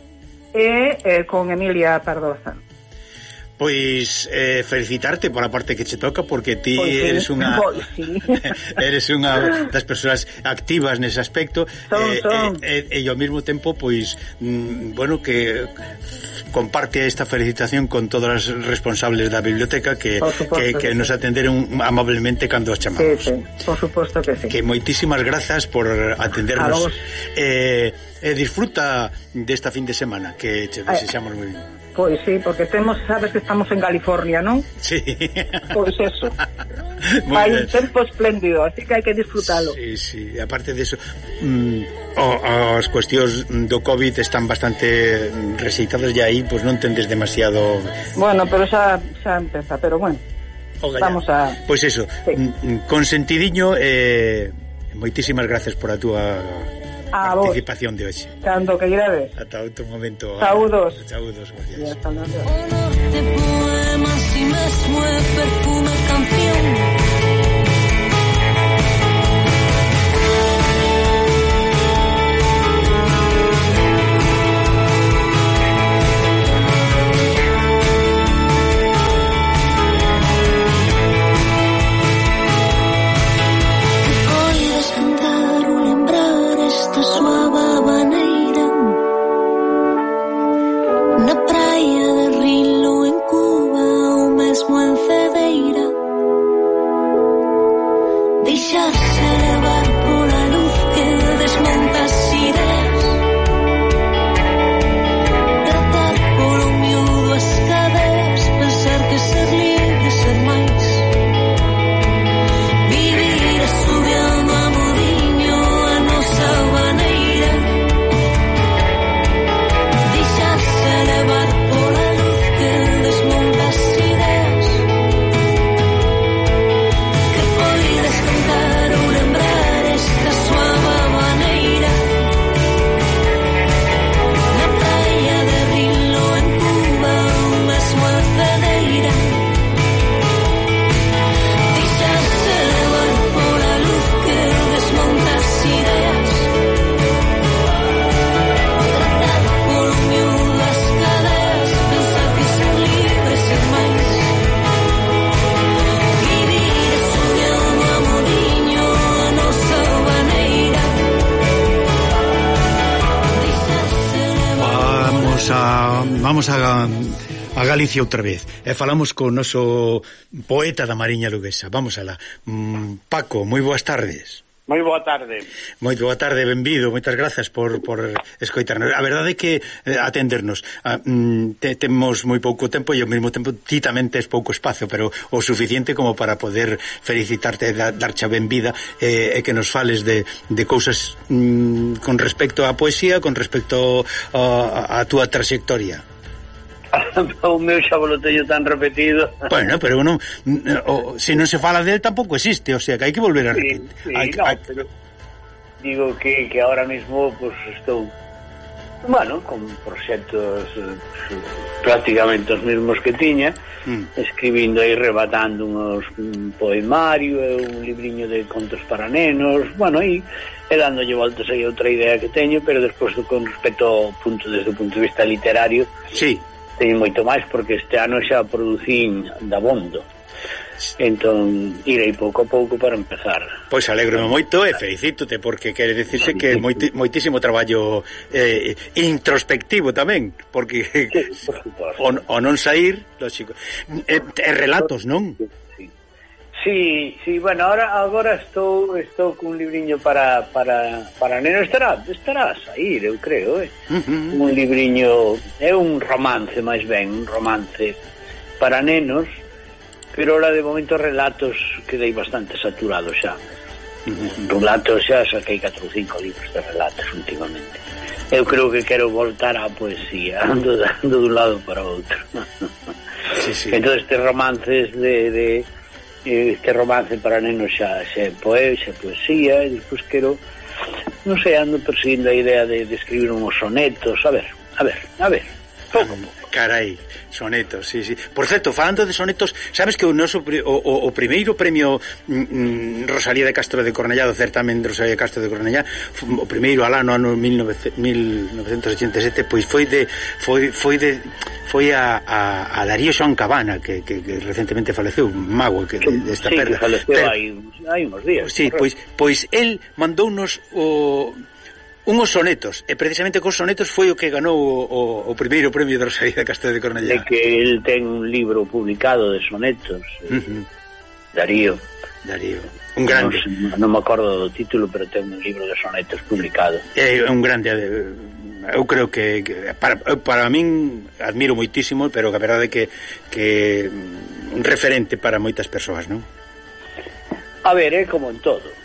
e eh, con Emilia Pardo Bazán. Pois eh, felicitarte por a parte que che toca porque ti pois, eres unha pois, sí. eres unha das persoas activas nese aspecto son, eh, son. Eh, e, e, ao mesmo tempo pois mm, bueno que comparte esta felicitación con todas as responsables da biblioteca que que, que nos atenderon amablemente cando os chamamos. Sí, sí, por suposto que sí. Que moitísimas grazas por atendernos. Eh, e eh, disfruta desta fin de semana que che eh, desexamos moi ben. Pois sí, porque temos, sabes que estamos en California, non? Sí. Pois eso. Hai un tempo espléndido, así que hai que disfrutalo. Sí, sí, e aparte eso, mm, o, as cuestións do COVID están bastante receitadas e aí pois non tendes demasiado... Bueno, pero xa, xa empeza, pero bueno. Vamos a... Pois eso, sí. Mm, mm, consentidiño, eh, moitísimas gracias por a túa a participación vos. de hoxe. Cando que grave. Ata outro momento. Eh. Saúdos. Saúdos, gracias. Y hasta luego. vamos a, a Galicia outra vez e falamos co noso poeta da Mariña Luguesa. Vamos alá. Mm, Paco, moi boas tardes. Moi boa tarde. Moi boa tarde, benvido. Moitas grazas por, por escoitarnos. A verdade é que eh, atendernos. Ah, mm, te, temos moi pouco tempo e ao mesmo tempo ti tamén tes pouco espacio, pero o suficiente como para poder felicitarte, da, darcha benvida eh, e que nos fales de, de cousas mm, con respecto á poesía, con respecto ah, á túa trayectoria. o meu xa volo teño tan repetido. Bueno, pero non o, se non se fala del tampouco existe, o sea, que hai que volver a repetir. Sí, sí, hay, no, hay... pero digo que, que ahora mismo pues estou bueno, con proxectos eh, prácticamente os mesmos que tiña, mm. escribindo e rebatando unos un poemario, un libriño de contos para nenos, bueno, aí e dándolle voltas aí outra idea que teño, pero despois con respecto ao punto desde o punto de vista literario, sí teño moito máis porque este ano xa producín dabondo entón irei pouco a pouco para empezar. Pois alegro moito e felicítote porque quere dicirse que moiti, moitísimo traballo eh, introspectivo tamén porque sí, o, o non sair lógico, E, eh, e eh, relatos non? Sí, sí, bueno, ahora agora estou estou cun libriño para, para, para neno estará, estará a sair, eu creo, eh? Uh -huh. Un libriño, é un romance máis ben, un romance para nenos, pero ahora de momento relatos quedei bastante saturado xa. Uh -huh. Relatos xa saquei 4 ou 5 libros de relatos últimamente. Eu creo que quero voltar á poesía, ando, dando dun lado para outro. Sí, sí. Entón, estes romances de, de este romance para nenos xa, xa en poesia, poesía, e despois quero, non sei, ando perseguindo a idea de, de escribir unhos sonetos, a ver, a ver, a ver, ah, pouco pouco. Carai, sonetos, sí, sí. Por certo, falando de sonetos, sabes que o noso o, o, o primeiro premio mm, mm Rosalía de Castro de Cornellá, do certamen de Rosalía de Castro de Cornellá, o primeiro alá no ano 19, 1987, pois foi de foi foi de foi a, a, a Darío Xoan Cabana que, que, que recentemente faleceu, un mago que desta de, de sí, perda. Sí, faleceu hai hai uns días. Sí, correcto. pois pois el mandounos o unhos sonetos, e precisamente cos sonetos foi o que ganou o, o, o primeiro premio de Rosalía de Castelo de Cornellá. É que el ten un libro publicado de sonetos, eh, uh -huh. Darío. Darío. Un grande. Non, non me acordo do título, pero ten un libro de sonetos publicado. É un grande eh, eu creo que, que para, para min admiro moitísimo, pero que a verdade é que, que un referente para moitas persoas, non? A ver, é como en todo.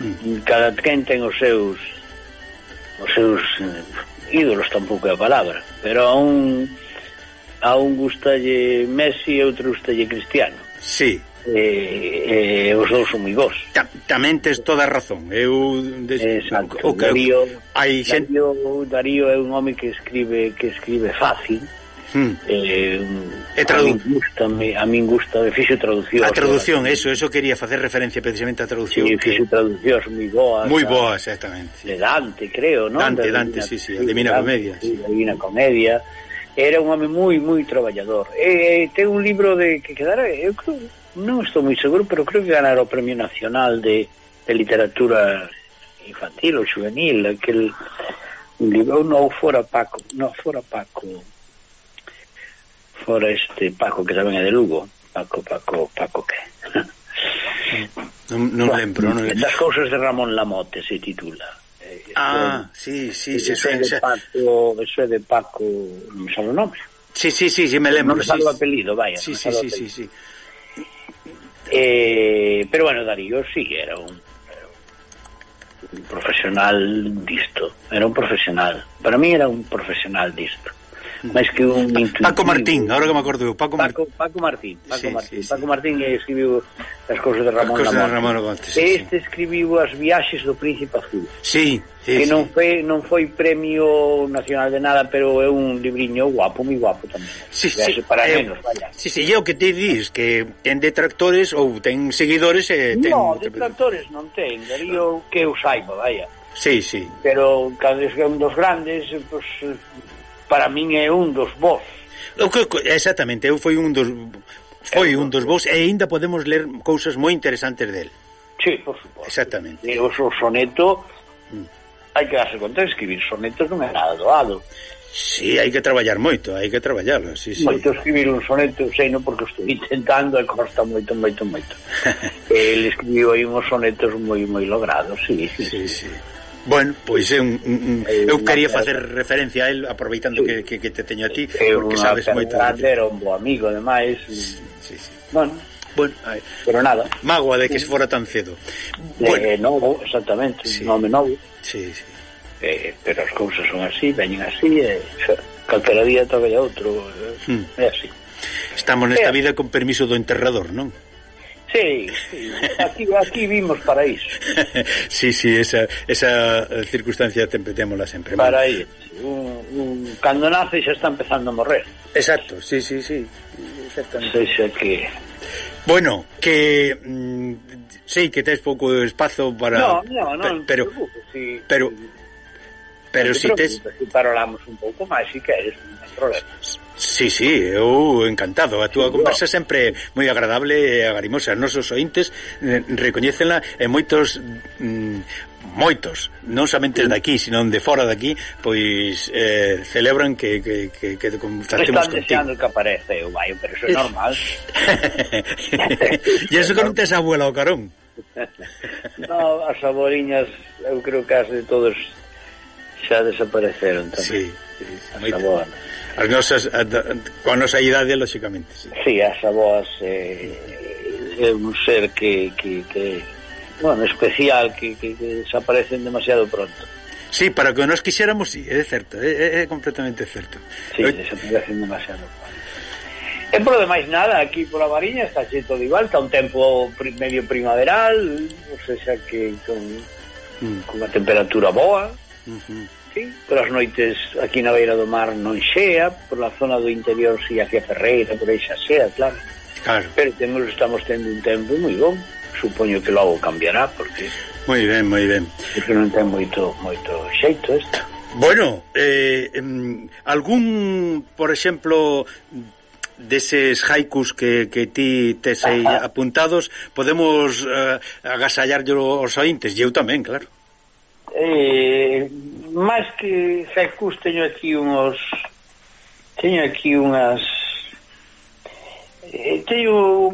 Mm. cada quen ten os seus os seus eh, ídolos tampouco é a palabra pero a un a un gustalle Messi e outro gustalle Cristiano. Sí. Eh, eh, os dous son moi bons. Ta, tamén tes toda razón. Eu des... Exacto. O que... Darío, hai xen... Darío, Darío é un home que escribe que escribe fácil. Mm. Eh, e tradu... A min gusta, a min gusta, me fixo traducción. A traducción, eso, eso quería facer referencia precisamente a traducción. Sí, fixo traducións moi boas. Moi boas, exactamente. De Dante, creo, non? Dante, da Dante, Divina, sí, sí, a Divina Comedia. Sí, a Divina Comedia. Era un home moi, moi traballador. E, e ten un libro de que quedara, eu creo, non estou moi seguro, pero creo que ganara o Premio Nacional de, de Literatura Infantil ou Juvenil, aquel un libro, non, fora Paco, non, fora Paco, fora este Paco que tamén é de Lugo, Paco, Paco, Paco que? Non, non lembro, non lembro. Cousas de Ramón Lamote se titula. Ah, sí, sí, sí, é de. Paco, eso é de Paco, non me sabe o nome. Sí, sí, sí, sí, me lembro. Non me sabe o apelido, vaya. Sí, sí, sí, sí, sí. Eh, pero bueno, Darío sí era un, era un profesional disto, era un profesional. Para mí era un profesional disto. máis que un ah, intuitivo. Paco Martín, agora que me acordo eu, Paco, Paco, Paco Martín, Paco sí, Martín, sí, Paco Martín sí. escribiu as cousas de Ramón cousas Lamonte. De Ramón Lamonte sí, este sí. escribiu as viaxes do Príncipe Azul. Sí, sí, que sí. non foi non foi premio nacional de nada, pero é un libriño guapo, moi guapo tamén. Sí, Viaxe sí, para eh, nenos, vaya. Sí, sí, e o que te dis que ten detractores ou ten seguidores e eh, ten No, detractores non ten, darío que eu saiba, vaya. Sí, sí. Pero cada vez que é un dos grandes, pues, para min é un dos vos. Exactamente, eu foi un dos foi un dos vos e aínda podemos ler cousas moi interesantes del. Sí, por suposto. Exactamente. E o soneto mm. hai que darse conta de escribir sonetos non é nada doado. Sí, hai que traballar moito, hai que traballarlo, sí, sí. Moito escribir un soneto, sei non porque estou intentando e costa moito, moito, moito. El escribiu aí uns sonetos moi moi logrados, sí, sí, sí. sí. sí. Bueno, pois é un, un, un eu quería facer referencia a él aproveitando que, que, que te teño a ti é porque sabes moito. É un bo amigo, ademais. Sí, sí, sí. Bueno, Bueno, ay, pero nada. Mágoa de que se fora tan cedo. Bueno, eh, novo, exactamente, sí. nome novo. Sí, sí. Eh, pero as cousas son así, veñen así, e calquera día toca outro, eh, hmm. é así. Estamos nesta vida con permiso do enterrador, non? Sí, sí, aquí, aquí vimos para iso. sí, sí, esa, esa eh, circunstancia tempetémola sempre. Para aí, un, un, cando nace xa está empezando a morrer. Exacto, sí, sí, sí, exactamente. Xa que... Bueno, que mm, sei sí, que tes pouco espazo para No, no, no, pero sí, si, pero pero, pero si tes parolamos un pouco máis si queres, non hai problema. Sí, sí, eu encantado. A túa conversa sempre moi agradable e agarimosa. Nosos ointes eh, recoñécenla e moitos mm, moitos, non somente aquí, sino de fora aquí, pois eh, celebran que, que, que, que contactemos contigo. Están deseando que aparece eu, vai, pero iso é normal. e iso que non tes abuela o carón. no, as saboriñas eu creo que as de todos xa desapareceron tamén. Sí, sí, sí. As abolas. As nosas, a, con nosa idade, lóxicamente. Sí, sí as avós eh, é un ser que, que, que bueno, especial, que, que, que desaparecen demasiado pronto. Sí, para que nos quixéramos, sí, é certo, é, é completamente certo. Sí, Eu... desaparecen demasiado pronto. E por demais nada, aquí pola Mariña está xeito de igual, está un tempo medio primaveral, ou seja, que con, mm. con unha temperatura boa. Uh -huh sí. Polas noites aquí na beira do mar non xea, por la zona do interior si hacia Ferreira, por aí xa xea, claro. Claro. Pero temos, estamos tendo un tempo moi bon. Supoño que logo cambiará, porque... Moi ben, moi ben. Porque non ten moito, moito xeito isto. Bueno, eh, algún, por exemplo, deses haikus que, que ti tes aí apuntados, podemos eh, agasallarlo aos ointes, eu tamén, claro eh, máis que recursos teño aquí unos teño aquí unhas eh, teño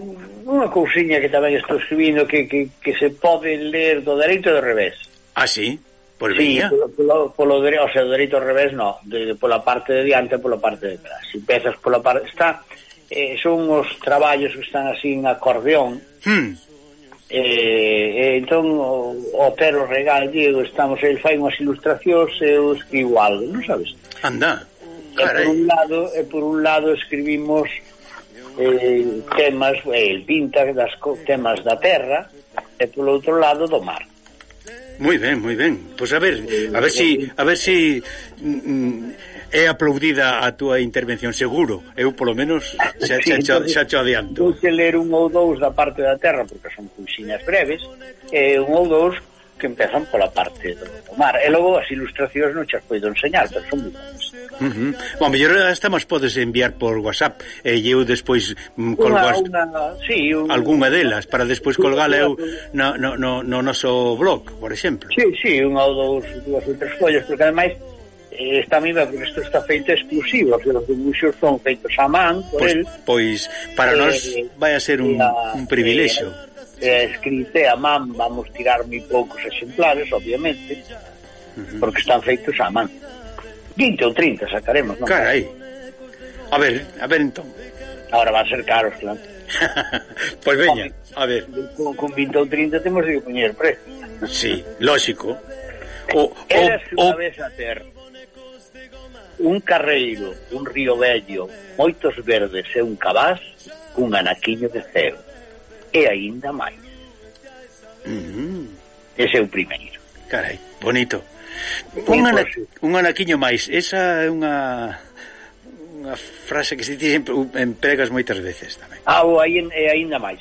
unha cousiña que tamén estou escribindo que, que, que se pode ler do dereito e do revés ah, sí? Pois sí, polo, polo, polo dereito, o sea, do dereito ao revés no, de, de, pola parte de diante e pola parte de atrás. si empezas pola parte está eh, son os traballos que están así en acordeón. Hmm eh, eh, entón o, o Pero Regal Diego estamos el fai unhas ilustracións e eu escribo algo, non sabes? Anda. E por un lado, e por un lado escribimos eh, temas, el eh, pinta das temas da terra e polo outro lado do mar. Moi ben, moi ben. Pois a ver, a ver si a ver si mm, mm é aplaudida a túa intervención seguro. Eu polo menos xa xa, xa, xa, xa adianto. Vou que ler un ou dous da parte da terra porque son cousiñas breves, e un ou dous que empezan pola parte do mar. E logo as ilustracións non chas poido enseñar, pero son moi boas. Uh -huh. Bom, mellor esta mas podes enviar por WhatsApp e eu despois mm, colgo una, unha, sí, un, algunha delas para despois colgala eu no, no, no, no noso blog, por exemplo. Sí, sí, unha ou dous, dúas ou tres follas, porque ademais Eh, está viva porque isto está feito exclusivo, os dibuixos son feitos a man por pois, el. Pois para eh, nós vai a ser un, a, un privilexio. Eh, eh, escrite a man, vamos tirar moi poucos exemplares, obviamente, uh -huh. porque están feitos a man. 20 ou 30 sacaremos, non? Carai. A ver, a ver entón. Ahora van a ser caros, claro. pois veña, a ver. Con, con 20 ou 30 temos de poñer precio. sí, lógico. O, o, o, vez a ter un carreiro un río vello, moitos verdes e un cabás, cun anaquiño de ceo. E aínda máis. Mm. Ese é o primeiro. Carai, bonito. Un, ana, un anaquiño máis, esa é unha unha frase que se ti sempre empregas moitas veces tamén. Ah, o aí é aínda máis.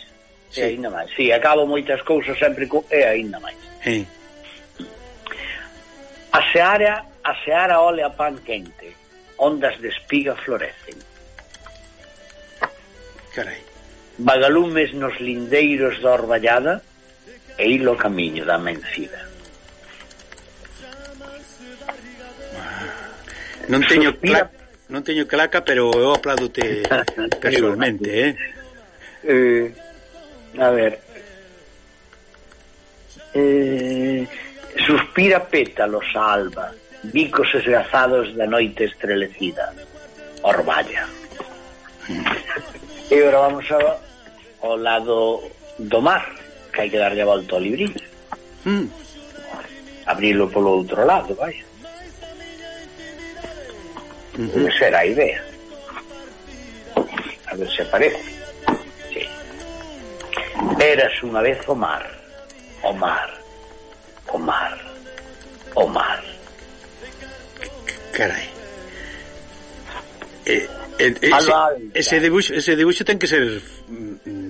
Sí. É aínda máis. Si, sí, acabo moitas cousas sempre co é aínda máis. Sí. A Seara a seara ole a pan quente, ondas de espiga florecen. Carai. Vagalumes nos lindeiros da Orballada e hilo camiño da Mencida. Ah, non teño Suspira... claca, non teño claca, pero eu aplaudote personalmente, eh? eh? A ver. Eh, suspira pétalos a alba bicos esgazados da noite estrelecida. Orballa. e agora vamos ao, ao lado do mar, que hai que darlle a volta ao libriño. Mm. Abrilo polo outro lado, vai. Mm -hmm. Esa a idea. A ver se aparece. Sí. Eras unha vez o mar. O mar. O mar. O mar. Carai. E, eh, eh, eh ese, ese debuxo, ese debuxo ten que ser mm, mm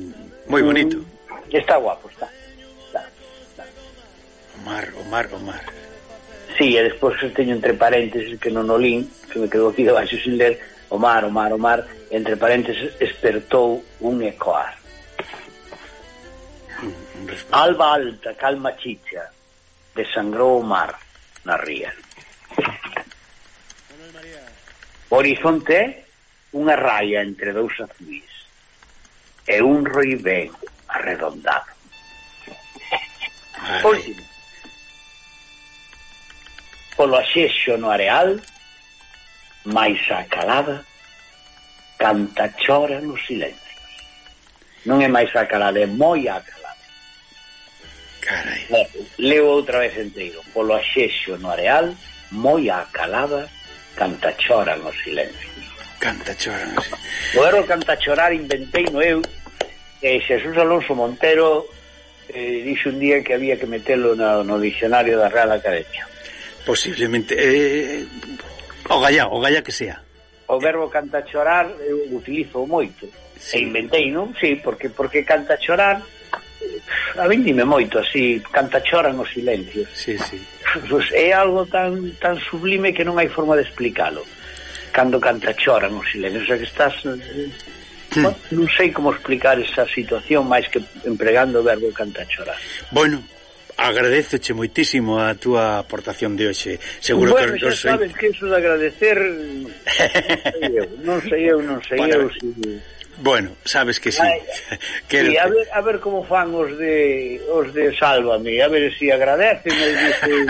moi bonito. Mm, está guapo, está. está, está. O mar, o mar, o mar. Sí, e despois teño entre paréntesis que non o lin, que me quedou aquí debaixo sin ler, o mar, o mar, o mar, entre paréntesis, espertou un ecoar. Alba alta, calma chicha, desangrou o mar na ría. O horizonte é unha raia entre dous azuis e un roibén arredondado. Último, polo axexo no areal, máis a calada, canta chora nos silencios. Non é máis a calada, é moi a calada. Carai. Leo outra vez enteiro. Polo axexo no areal, moi a calada, Canta choran o silencios. Canta choran os silencios. O erro canta chorar inventei no eu e Xesús Alonso Montero eh, dixo un día que había que metelo no, no dicionario da Real Academia. Posiblemente. Eh, o gallá, o gallá que sea. O verbo canta chorar eu utilizo moito. Sí. E inventei, non? Sí, porque porque canta chorar a mí dime moito así, canta choran os silencio. Sí, sí pues é algo tan, tan sublime que non hai forma de explicalo cando canta choran os silencios o sea que estás Bueno, non sei como explicar esa situación máis que empregando o verbo canta chorar. Bueno, agradeceche moitísimo a túa aportación de hoxe. Seguro bueno, que os sabes que iso de agradecer non sei eu, non sei eu, non sei bueno, eu. Si... Bueno, sabes que sí. Ay, sí a, ver, a ver como fan os de os de Sálvame, a ver se si agradecen ou dicen,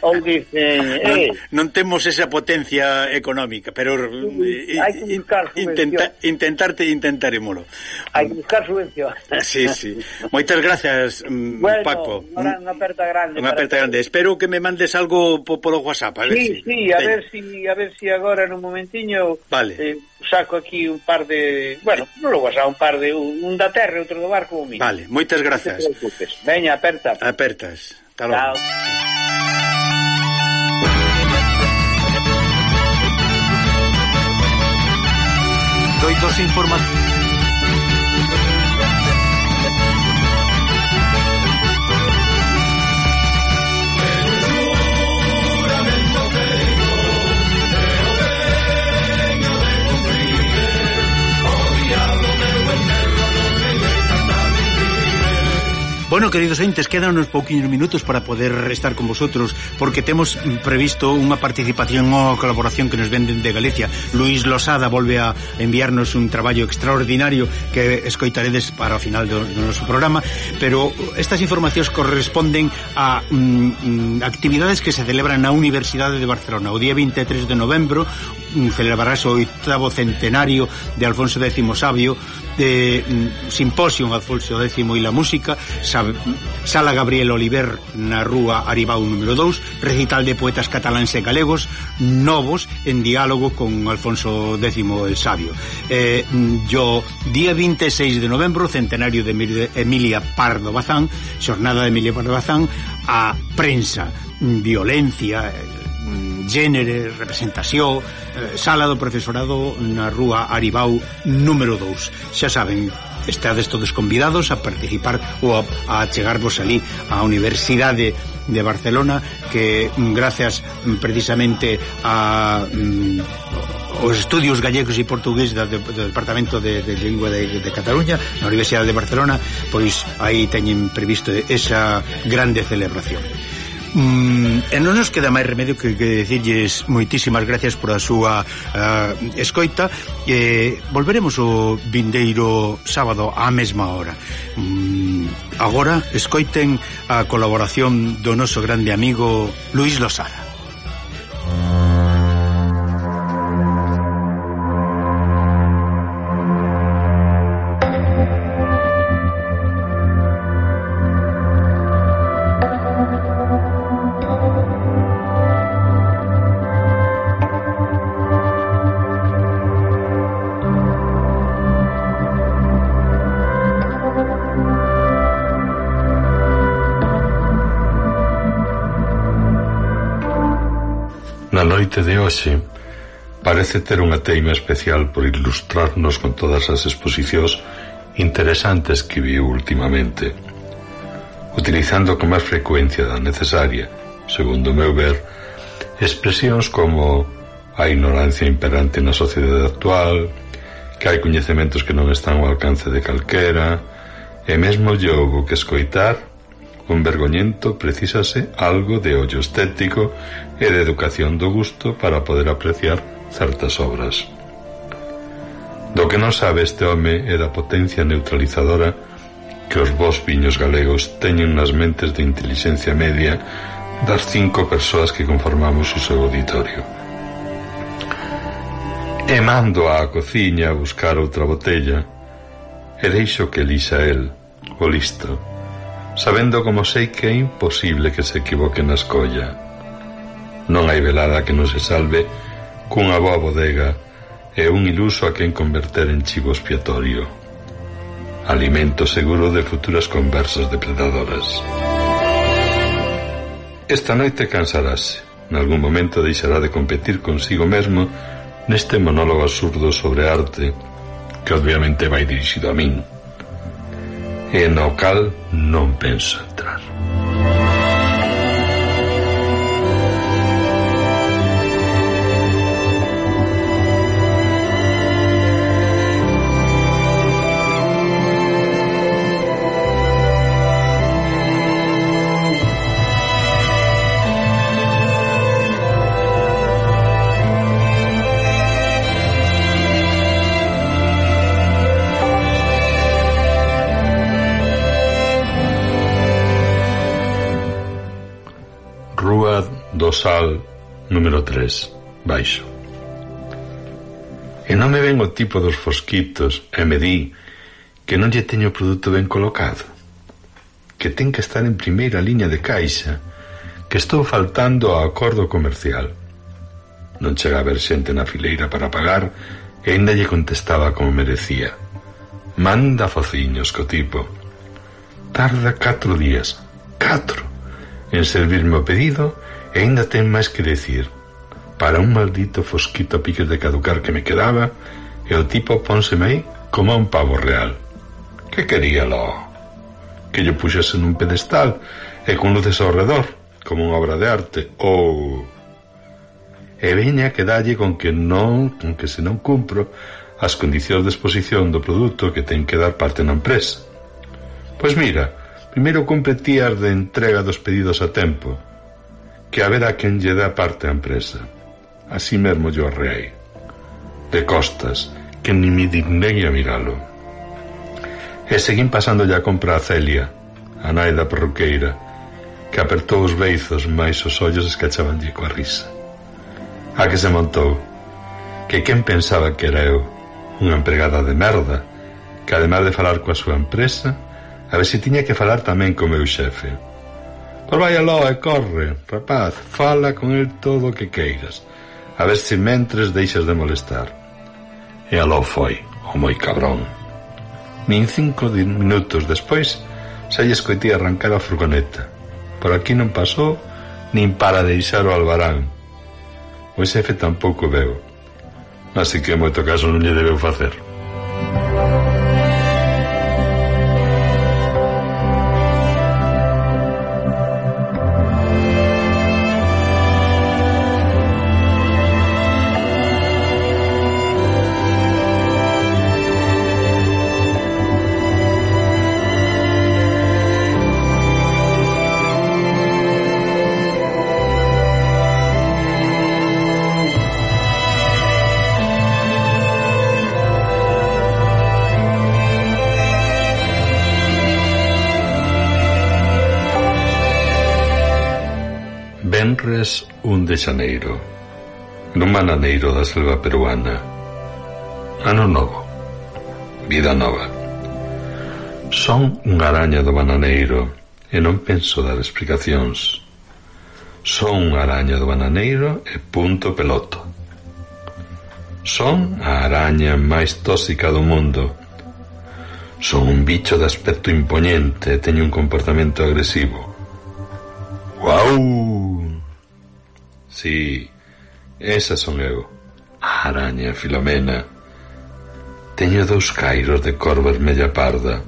ou dicen eh. non, non temos esa potencia económica, pero sí, eh, hai que buscar intenta, intentarte intentaremolo. Hai que buscar subvención. Sí, sí. Moitas gracias, mm, bueno, Paco. Unha aperta grande. Unha aperta grande. Que... Espero que me mandes algo po, polo WhatsApp, a ver. Sí, si, sí, a ver si a ver si agora en un momentiño Vale. Eh, saco aquí un par de, bueno, non lo WhatsApp, un par de un, un da terra e outro do barco un. Vale, moitas grazas. Non te preocupes. Veña, aperta. Apertas. Hasta logo. Chao. Doitos informativos. Bueno, queridos ointes, quedan uns pouquinhos minutos para poder estar con vosotros porque temos mm, previsto unha participación ou colaboración que nos venden de Galicia. Luis Losada volve a enviarnos un traballo extraordinario que escoitaredes para o final do, do noso programa, pero estas informacións corresponden a mm, mm actividades que se celebran na Universidade de Barcelona. O día 23 de novembro mm, celebrarás o oitavo centenario de Alfonso X Sabio de mm, Simposium Adfolxo X e la música Sala Gabriel Oliver na rúa Aribau número 2 recital de poetas cataláns e galegos novos en diálogo con Alfonso X el Sabio. Eh, mm, yo día 26 de novembro centenario de Emilia Pardo Bazán xornada de Emilia Pardo Bazán a prensa mm, violencia eh, Mm, Génere, representación, eh, sala do profesorado na rúa Aribau número 2. Xa saben, estades todos convidados a participar ou a, a chegarvos ali á Universidade de Barcelona que mm, gracias mm, precisamente a mm, os estudios gallegos e portugués da, do Departamento de, de Lingua de, de Cataluña na Universidade de Barcelona pois aí teñen previsto esa grande celebración Mm, e non nos queda máis remedio que, que decirlles moitísimas gracias por a súa uh, escoita. E volveremos o vindeiro sábado á mesma hora. Mm, agora escoiten a colaboración do noso grande amigo Luís Losada. xente de hoxe parece ter unha teima especial por ilustrarnos con todas as exposicións interesantes que viu últimamente, utilizando con máis frecuencia da necesaria, segundo o meu ver, expresións como a ignorancia imperante na sociedade actual, que hai coñecementos que non están ao alcance de calquera, e mesmo lle houbo que escoitar Con Vergoñento precisase algo de ollo estético e de educación do gusto para poder apreciar certas obras. Do que non sabe este home é da potencia neutralizadora que os vos viños galegos teñen nas mentes de intelixencia media das cinco persoas que conformamos o seu auditorio. E mando á cociña a buscar outra botella e deixo que lixa el, o listo, sabendo como sei que é imposible que se equivoque na escolla. Non hai velada que non se salve cunha boa bodega e un iluso a quen converter en chivo expiatorio. Alimento seguro de futuras conversas depredadoras. Esta noite cansarase. Nalgún momento deixará de competir consigo mesmo neste monólogo absurdo sobre arte que obviamente vai dirixido a min. E no cal non penso entrar. rosal número 3, baixo. E non me ven o tipo dos fosquitos e me di que non lle teño o produto ben colocado, que ten que estar en primeira liña de caixa, que estou faltando ao acordo comercial. Non chega a ver xente na fileira para pagar e ainda lle contestaba como merecía. Manda fociños co tipo. Tarda catro días, catro, en servirme o pedido e E ainda ten máis que decir. Para un maldito fosquito a piques de caducar que me quedaba, e o tipo pónseme aí como un pavo real. Que quería lo? Que lle puxese nun pedestal e con luces ao redor, como unha obra de arte, ou... E veña que dalle con que non, con que se non cumpro as condicións de exposición do produto que ten que dar parte na empresa. Pois mira, primeiro cumpre tías de entrega dos pedidos a tempo, que haberá quen lle dá parte á empresa. Así mesmo yo rei. De costas, que ni me dignei a miralo. E seguín pasando a compra a Celia, a nai da perruqueira, que apertou os beizos, mais os ollos escachabanlle coa risa. A que se montou, que quen pensaba que era eu, unha empregada de merda, que además de falar coa súa empresa, a ver se tiña que falar tamén co meu xefe. Pois vai aló e corre, rapaz, fala con el todo o que queiras. A ver se mentres deixas de molestar. E aló foi, o moi cabrón. Nin cinco minutos despois, xa lle escoití arrancar a furgoneta. Por aquí non pasou nin para deixar o albarán. O xefe tampouco veo. Así que moito caso non lle debeu facer. de Xaneiro, nun mananeiro da selva peruana. Ano novo, vida nova. Son unha araña do bananeiro e non penso dar explicacións. Son unha araña do bananeiro e punto peloto. Son a araña máis tóxica do mundo. Son un bicho de aspecto imponente e teño un comportamento agresivo. Uau! Sí, esa son eu. A araña Filomena. Teño dous cairos de cor vermella parda,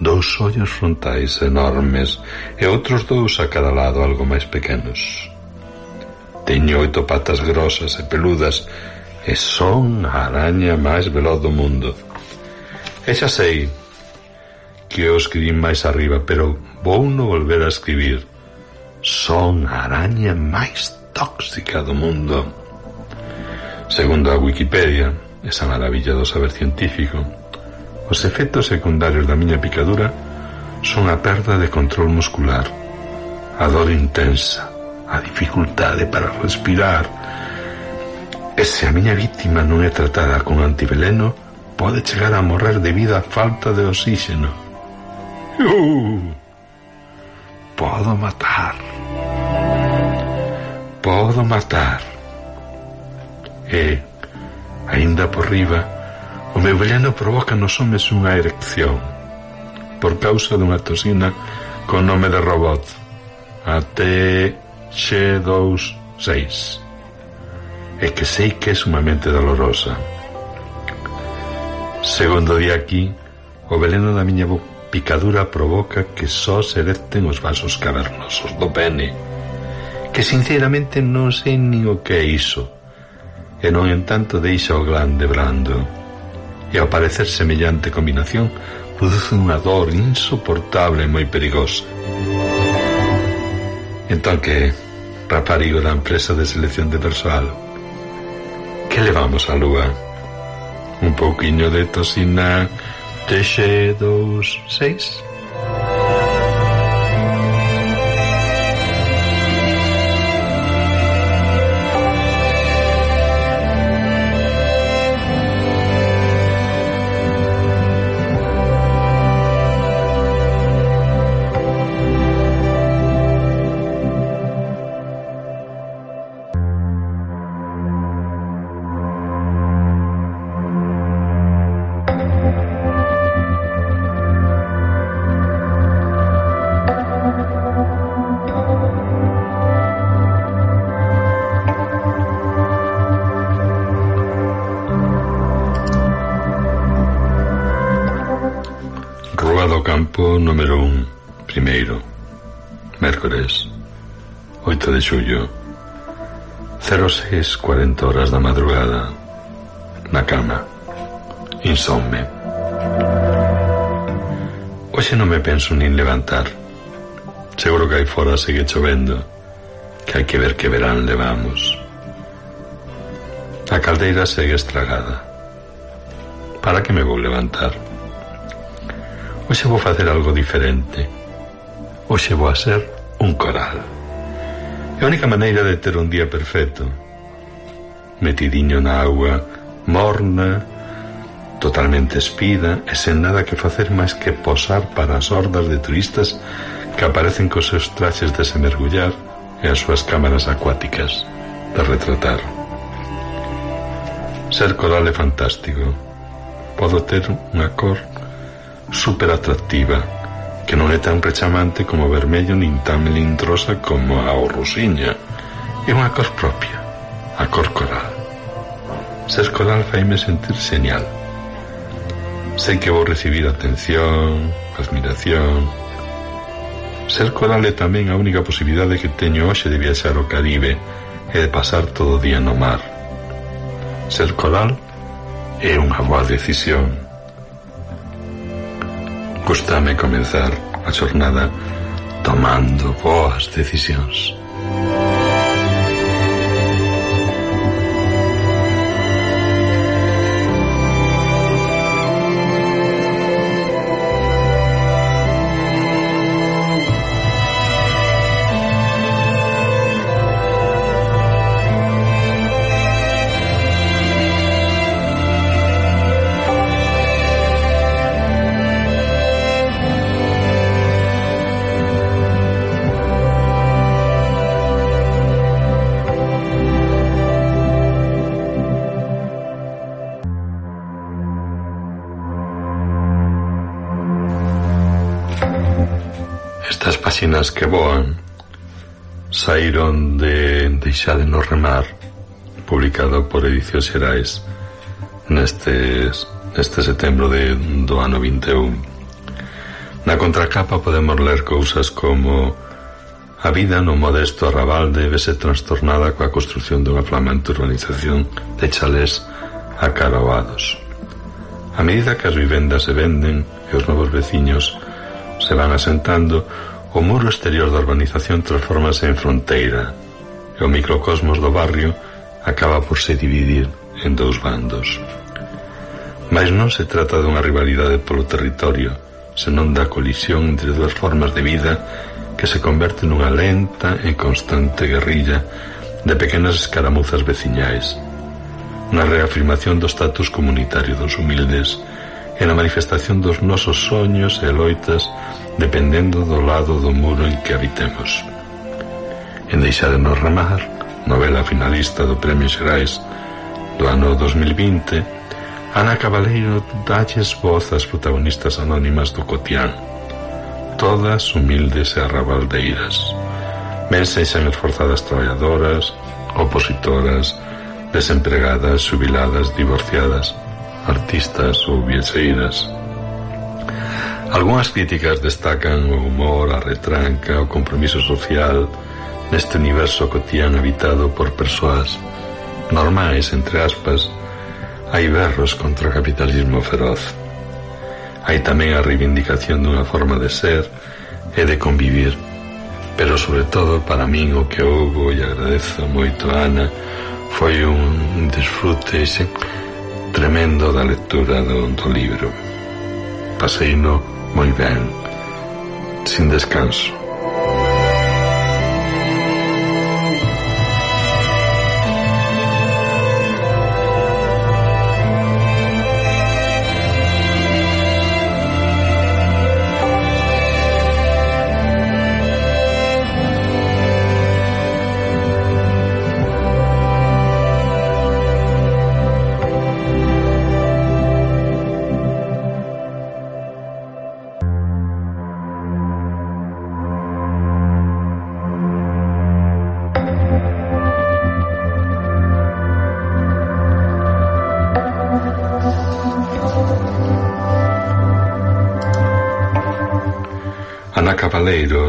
dous ollos frontais enormes e outros dous a cada lado algo máis pequenos. Teño oito patas grosas e peludas e son a araña máis veloz do mundo. E xa sei que eu escribí máis arriba, pero vou non volver a escribir. Son a araña máis tóxica do mundo. Segundo a Wikipedia, esa maravilla do saber científico, os efectos secundarios da miña picadura son a perda de control muscular, a dor intensa, a dificultade para respirar. E se a miña víctima non é tratada con antiveleno, pode chegar a morrer debido á falta de oxígeno. Uh, podo matar podo matar. E, aínda por riba, o meu veleno provoca nos homes unha erección por causa dunha toxina con nome de robot ATX26 e que sei que é sumamente dolorosa. Segundo día aquí, o veleno da miña picadura provoca que só se erecten os vasos cavernosos do pene que sinceramente non sei nin o que é iso e non en tanto deixa o glande brando e ao parecer semellante combinación produce unha dor insoportable e moi perigosa. Entón que raparigo da empresa de selección de persoal que levamos a lúa? Un pouquiño de tosina TX26 dos 20 de xullo 06.40 horas da madrugada. Na cama. Insomne. Hoxe non me penso nin levantar. Seguro que aí fora segue chovendo Que hai que ver que verán levamos. A caldeira segue estragada. Para que me vou levantar? Hoxe vou facer algo diferente. Hoxe vou a ser un coral. A única maneira de ter un día perfecto. Metidiño na agua morna, totalmente espida e sen nada que facer máis que posar para as hordas de turistas que aparecen cos seus traxes de se mergullar e as súas cámaras acuáticas de retratar. Ser coral é fantástico. Podo ter unha cor super atractiva que non é tan rechamante como o vermello nin tan melindrosa como a orrusiña. É unha cor propia, a cor coral. Ser coral faime sentir señal. Sei que vou recibir atención, admiración... Ser coral é tamén a única posibilidade que teño hoxe de viaxar ao Caribe e de pasar todo o día no mar. Ser coral é unha boa decisión. Gustame comenzar a xornada tomando boas decisións. Estas páxinas que voan saíron de Deixade no remar publicado por Edicións Xerais nestes, neste setembro de, do ano 21. Na contracapa podemos ler cousas como A vida no modesto arrabal debe ser trastornada coa construción dunha flamante urbanización de chalés acaroados. A medida que as vivendas se venden e os novos veciños se van asentando, o muro exterior da urbanización transformase en fronteira e o microcosmos do barrio acaba por se dividir en dous bandos. Mas non se trata dunha rivalidade polo territorio, senón da colisión entre dúas formas de vida que se converte nunha lenta e constante guerrilla de pequenas escaramuzas veciñais, na reafirmación do status comunitario dos humildes e na manifestación dos nosos soños e loitas dependendo do lado do muro en que habitemos. En Deixárenos remar, novela finalista do Premio Xerais do ano 2020, Ana Cabaleiro dalles voz ás protagonistas anónimas do cotián, todas humildes e arrabaldeiras, mensaxen esforzadas traballadoras, opositoras, desempregadas, jubiladas, divorciadas, artistas ou vieseiras. Algúnas críticas destacan o humor, a retranca, o compromiso social neste universo cotián habitado por persoas normais, entre aspas, hai berros contra o capitalismo feroz. Hai tamén a reivindicación dunha forma de ser e de convivir pero sobre todo para min o que houbo e agradezo moito a Ana foi un desfrute e tremendo da lectura do, do libro. Paseino moi ben, sin descanso.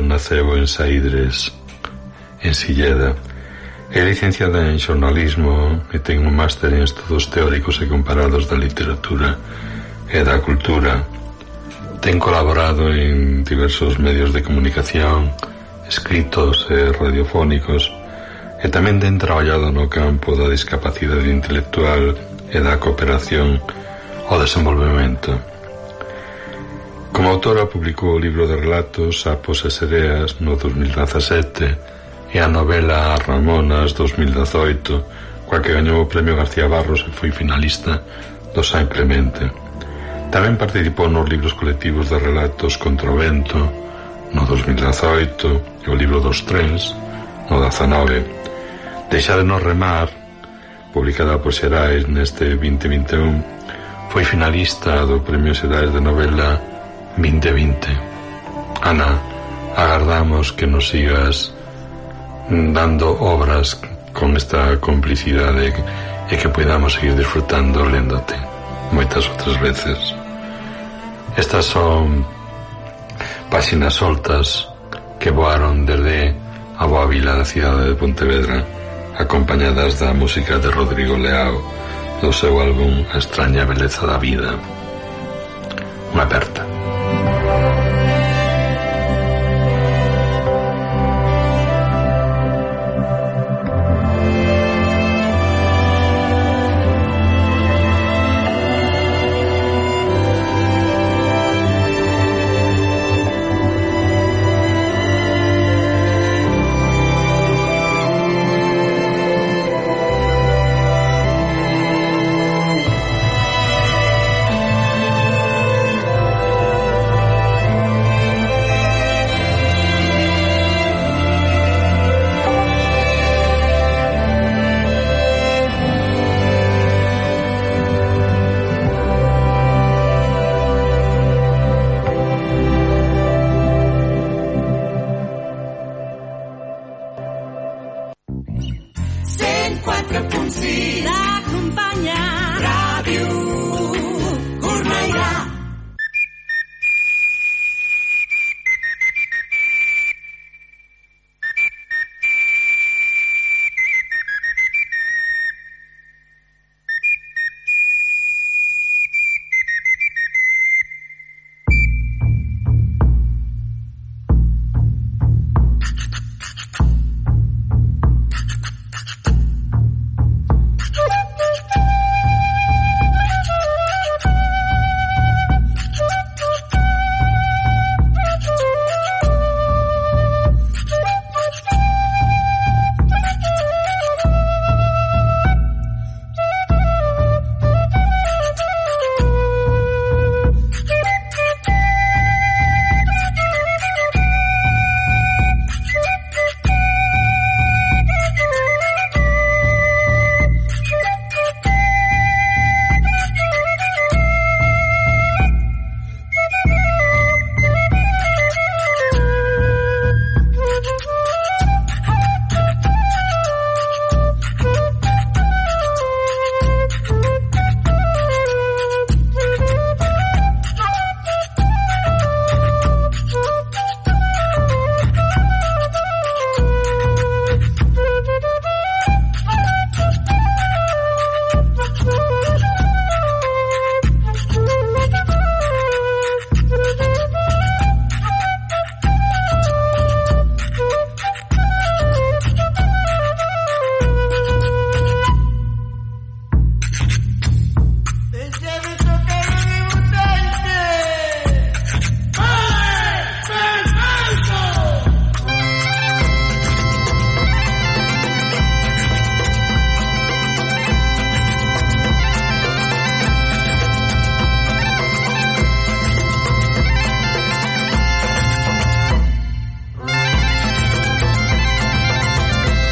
naceu en Saídres, en Silleda. É licenciada en xornalismo e ten un máster en estudos teóricos e comparados da literatura e da cultura. Ten colaborado en diversos medios de comunicación, escritos e radiofónicos, e tamén ten traballado no campo da discapacidade intelectual e da cooperación ao desenvolvemento. Como autora publicou o libro de relatos Sapos e Sereas no 2017 e a novela Ramonas 2018 coa que gañou o premio García Barros e foi finalista do San Clemente. Tamén participou nos libros colectivos de relatos Contra o Vento no 2018 e o libro dos Trens no 19. Deixar de nos remar publicada por Xerais neste 2021 foi finalista do Premio Xerais de Novela 2020. Ana, agardamos que nos sigas dando obras con esta complicidade e que podamos seguir disfrutando léndote moitas outras veces. Estas son páxinas soltas que voaron desde a boa vila da cidade de Pontevedra acompañadas da música de Rodrigo Leao do seu álbum A extraña beleza da vida. Unha aperta.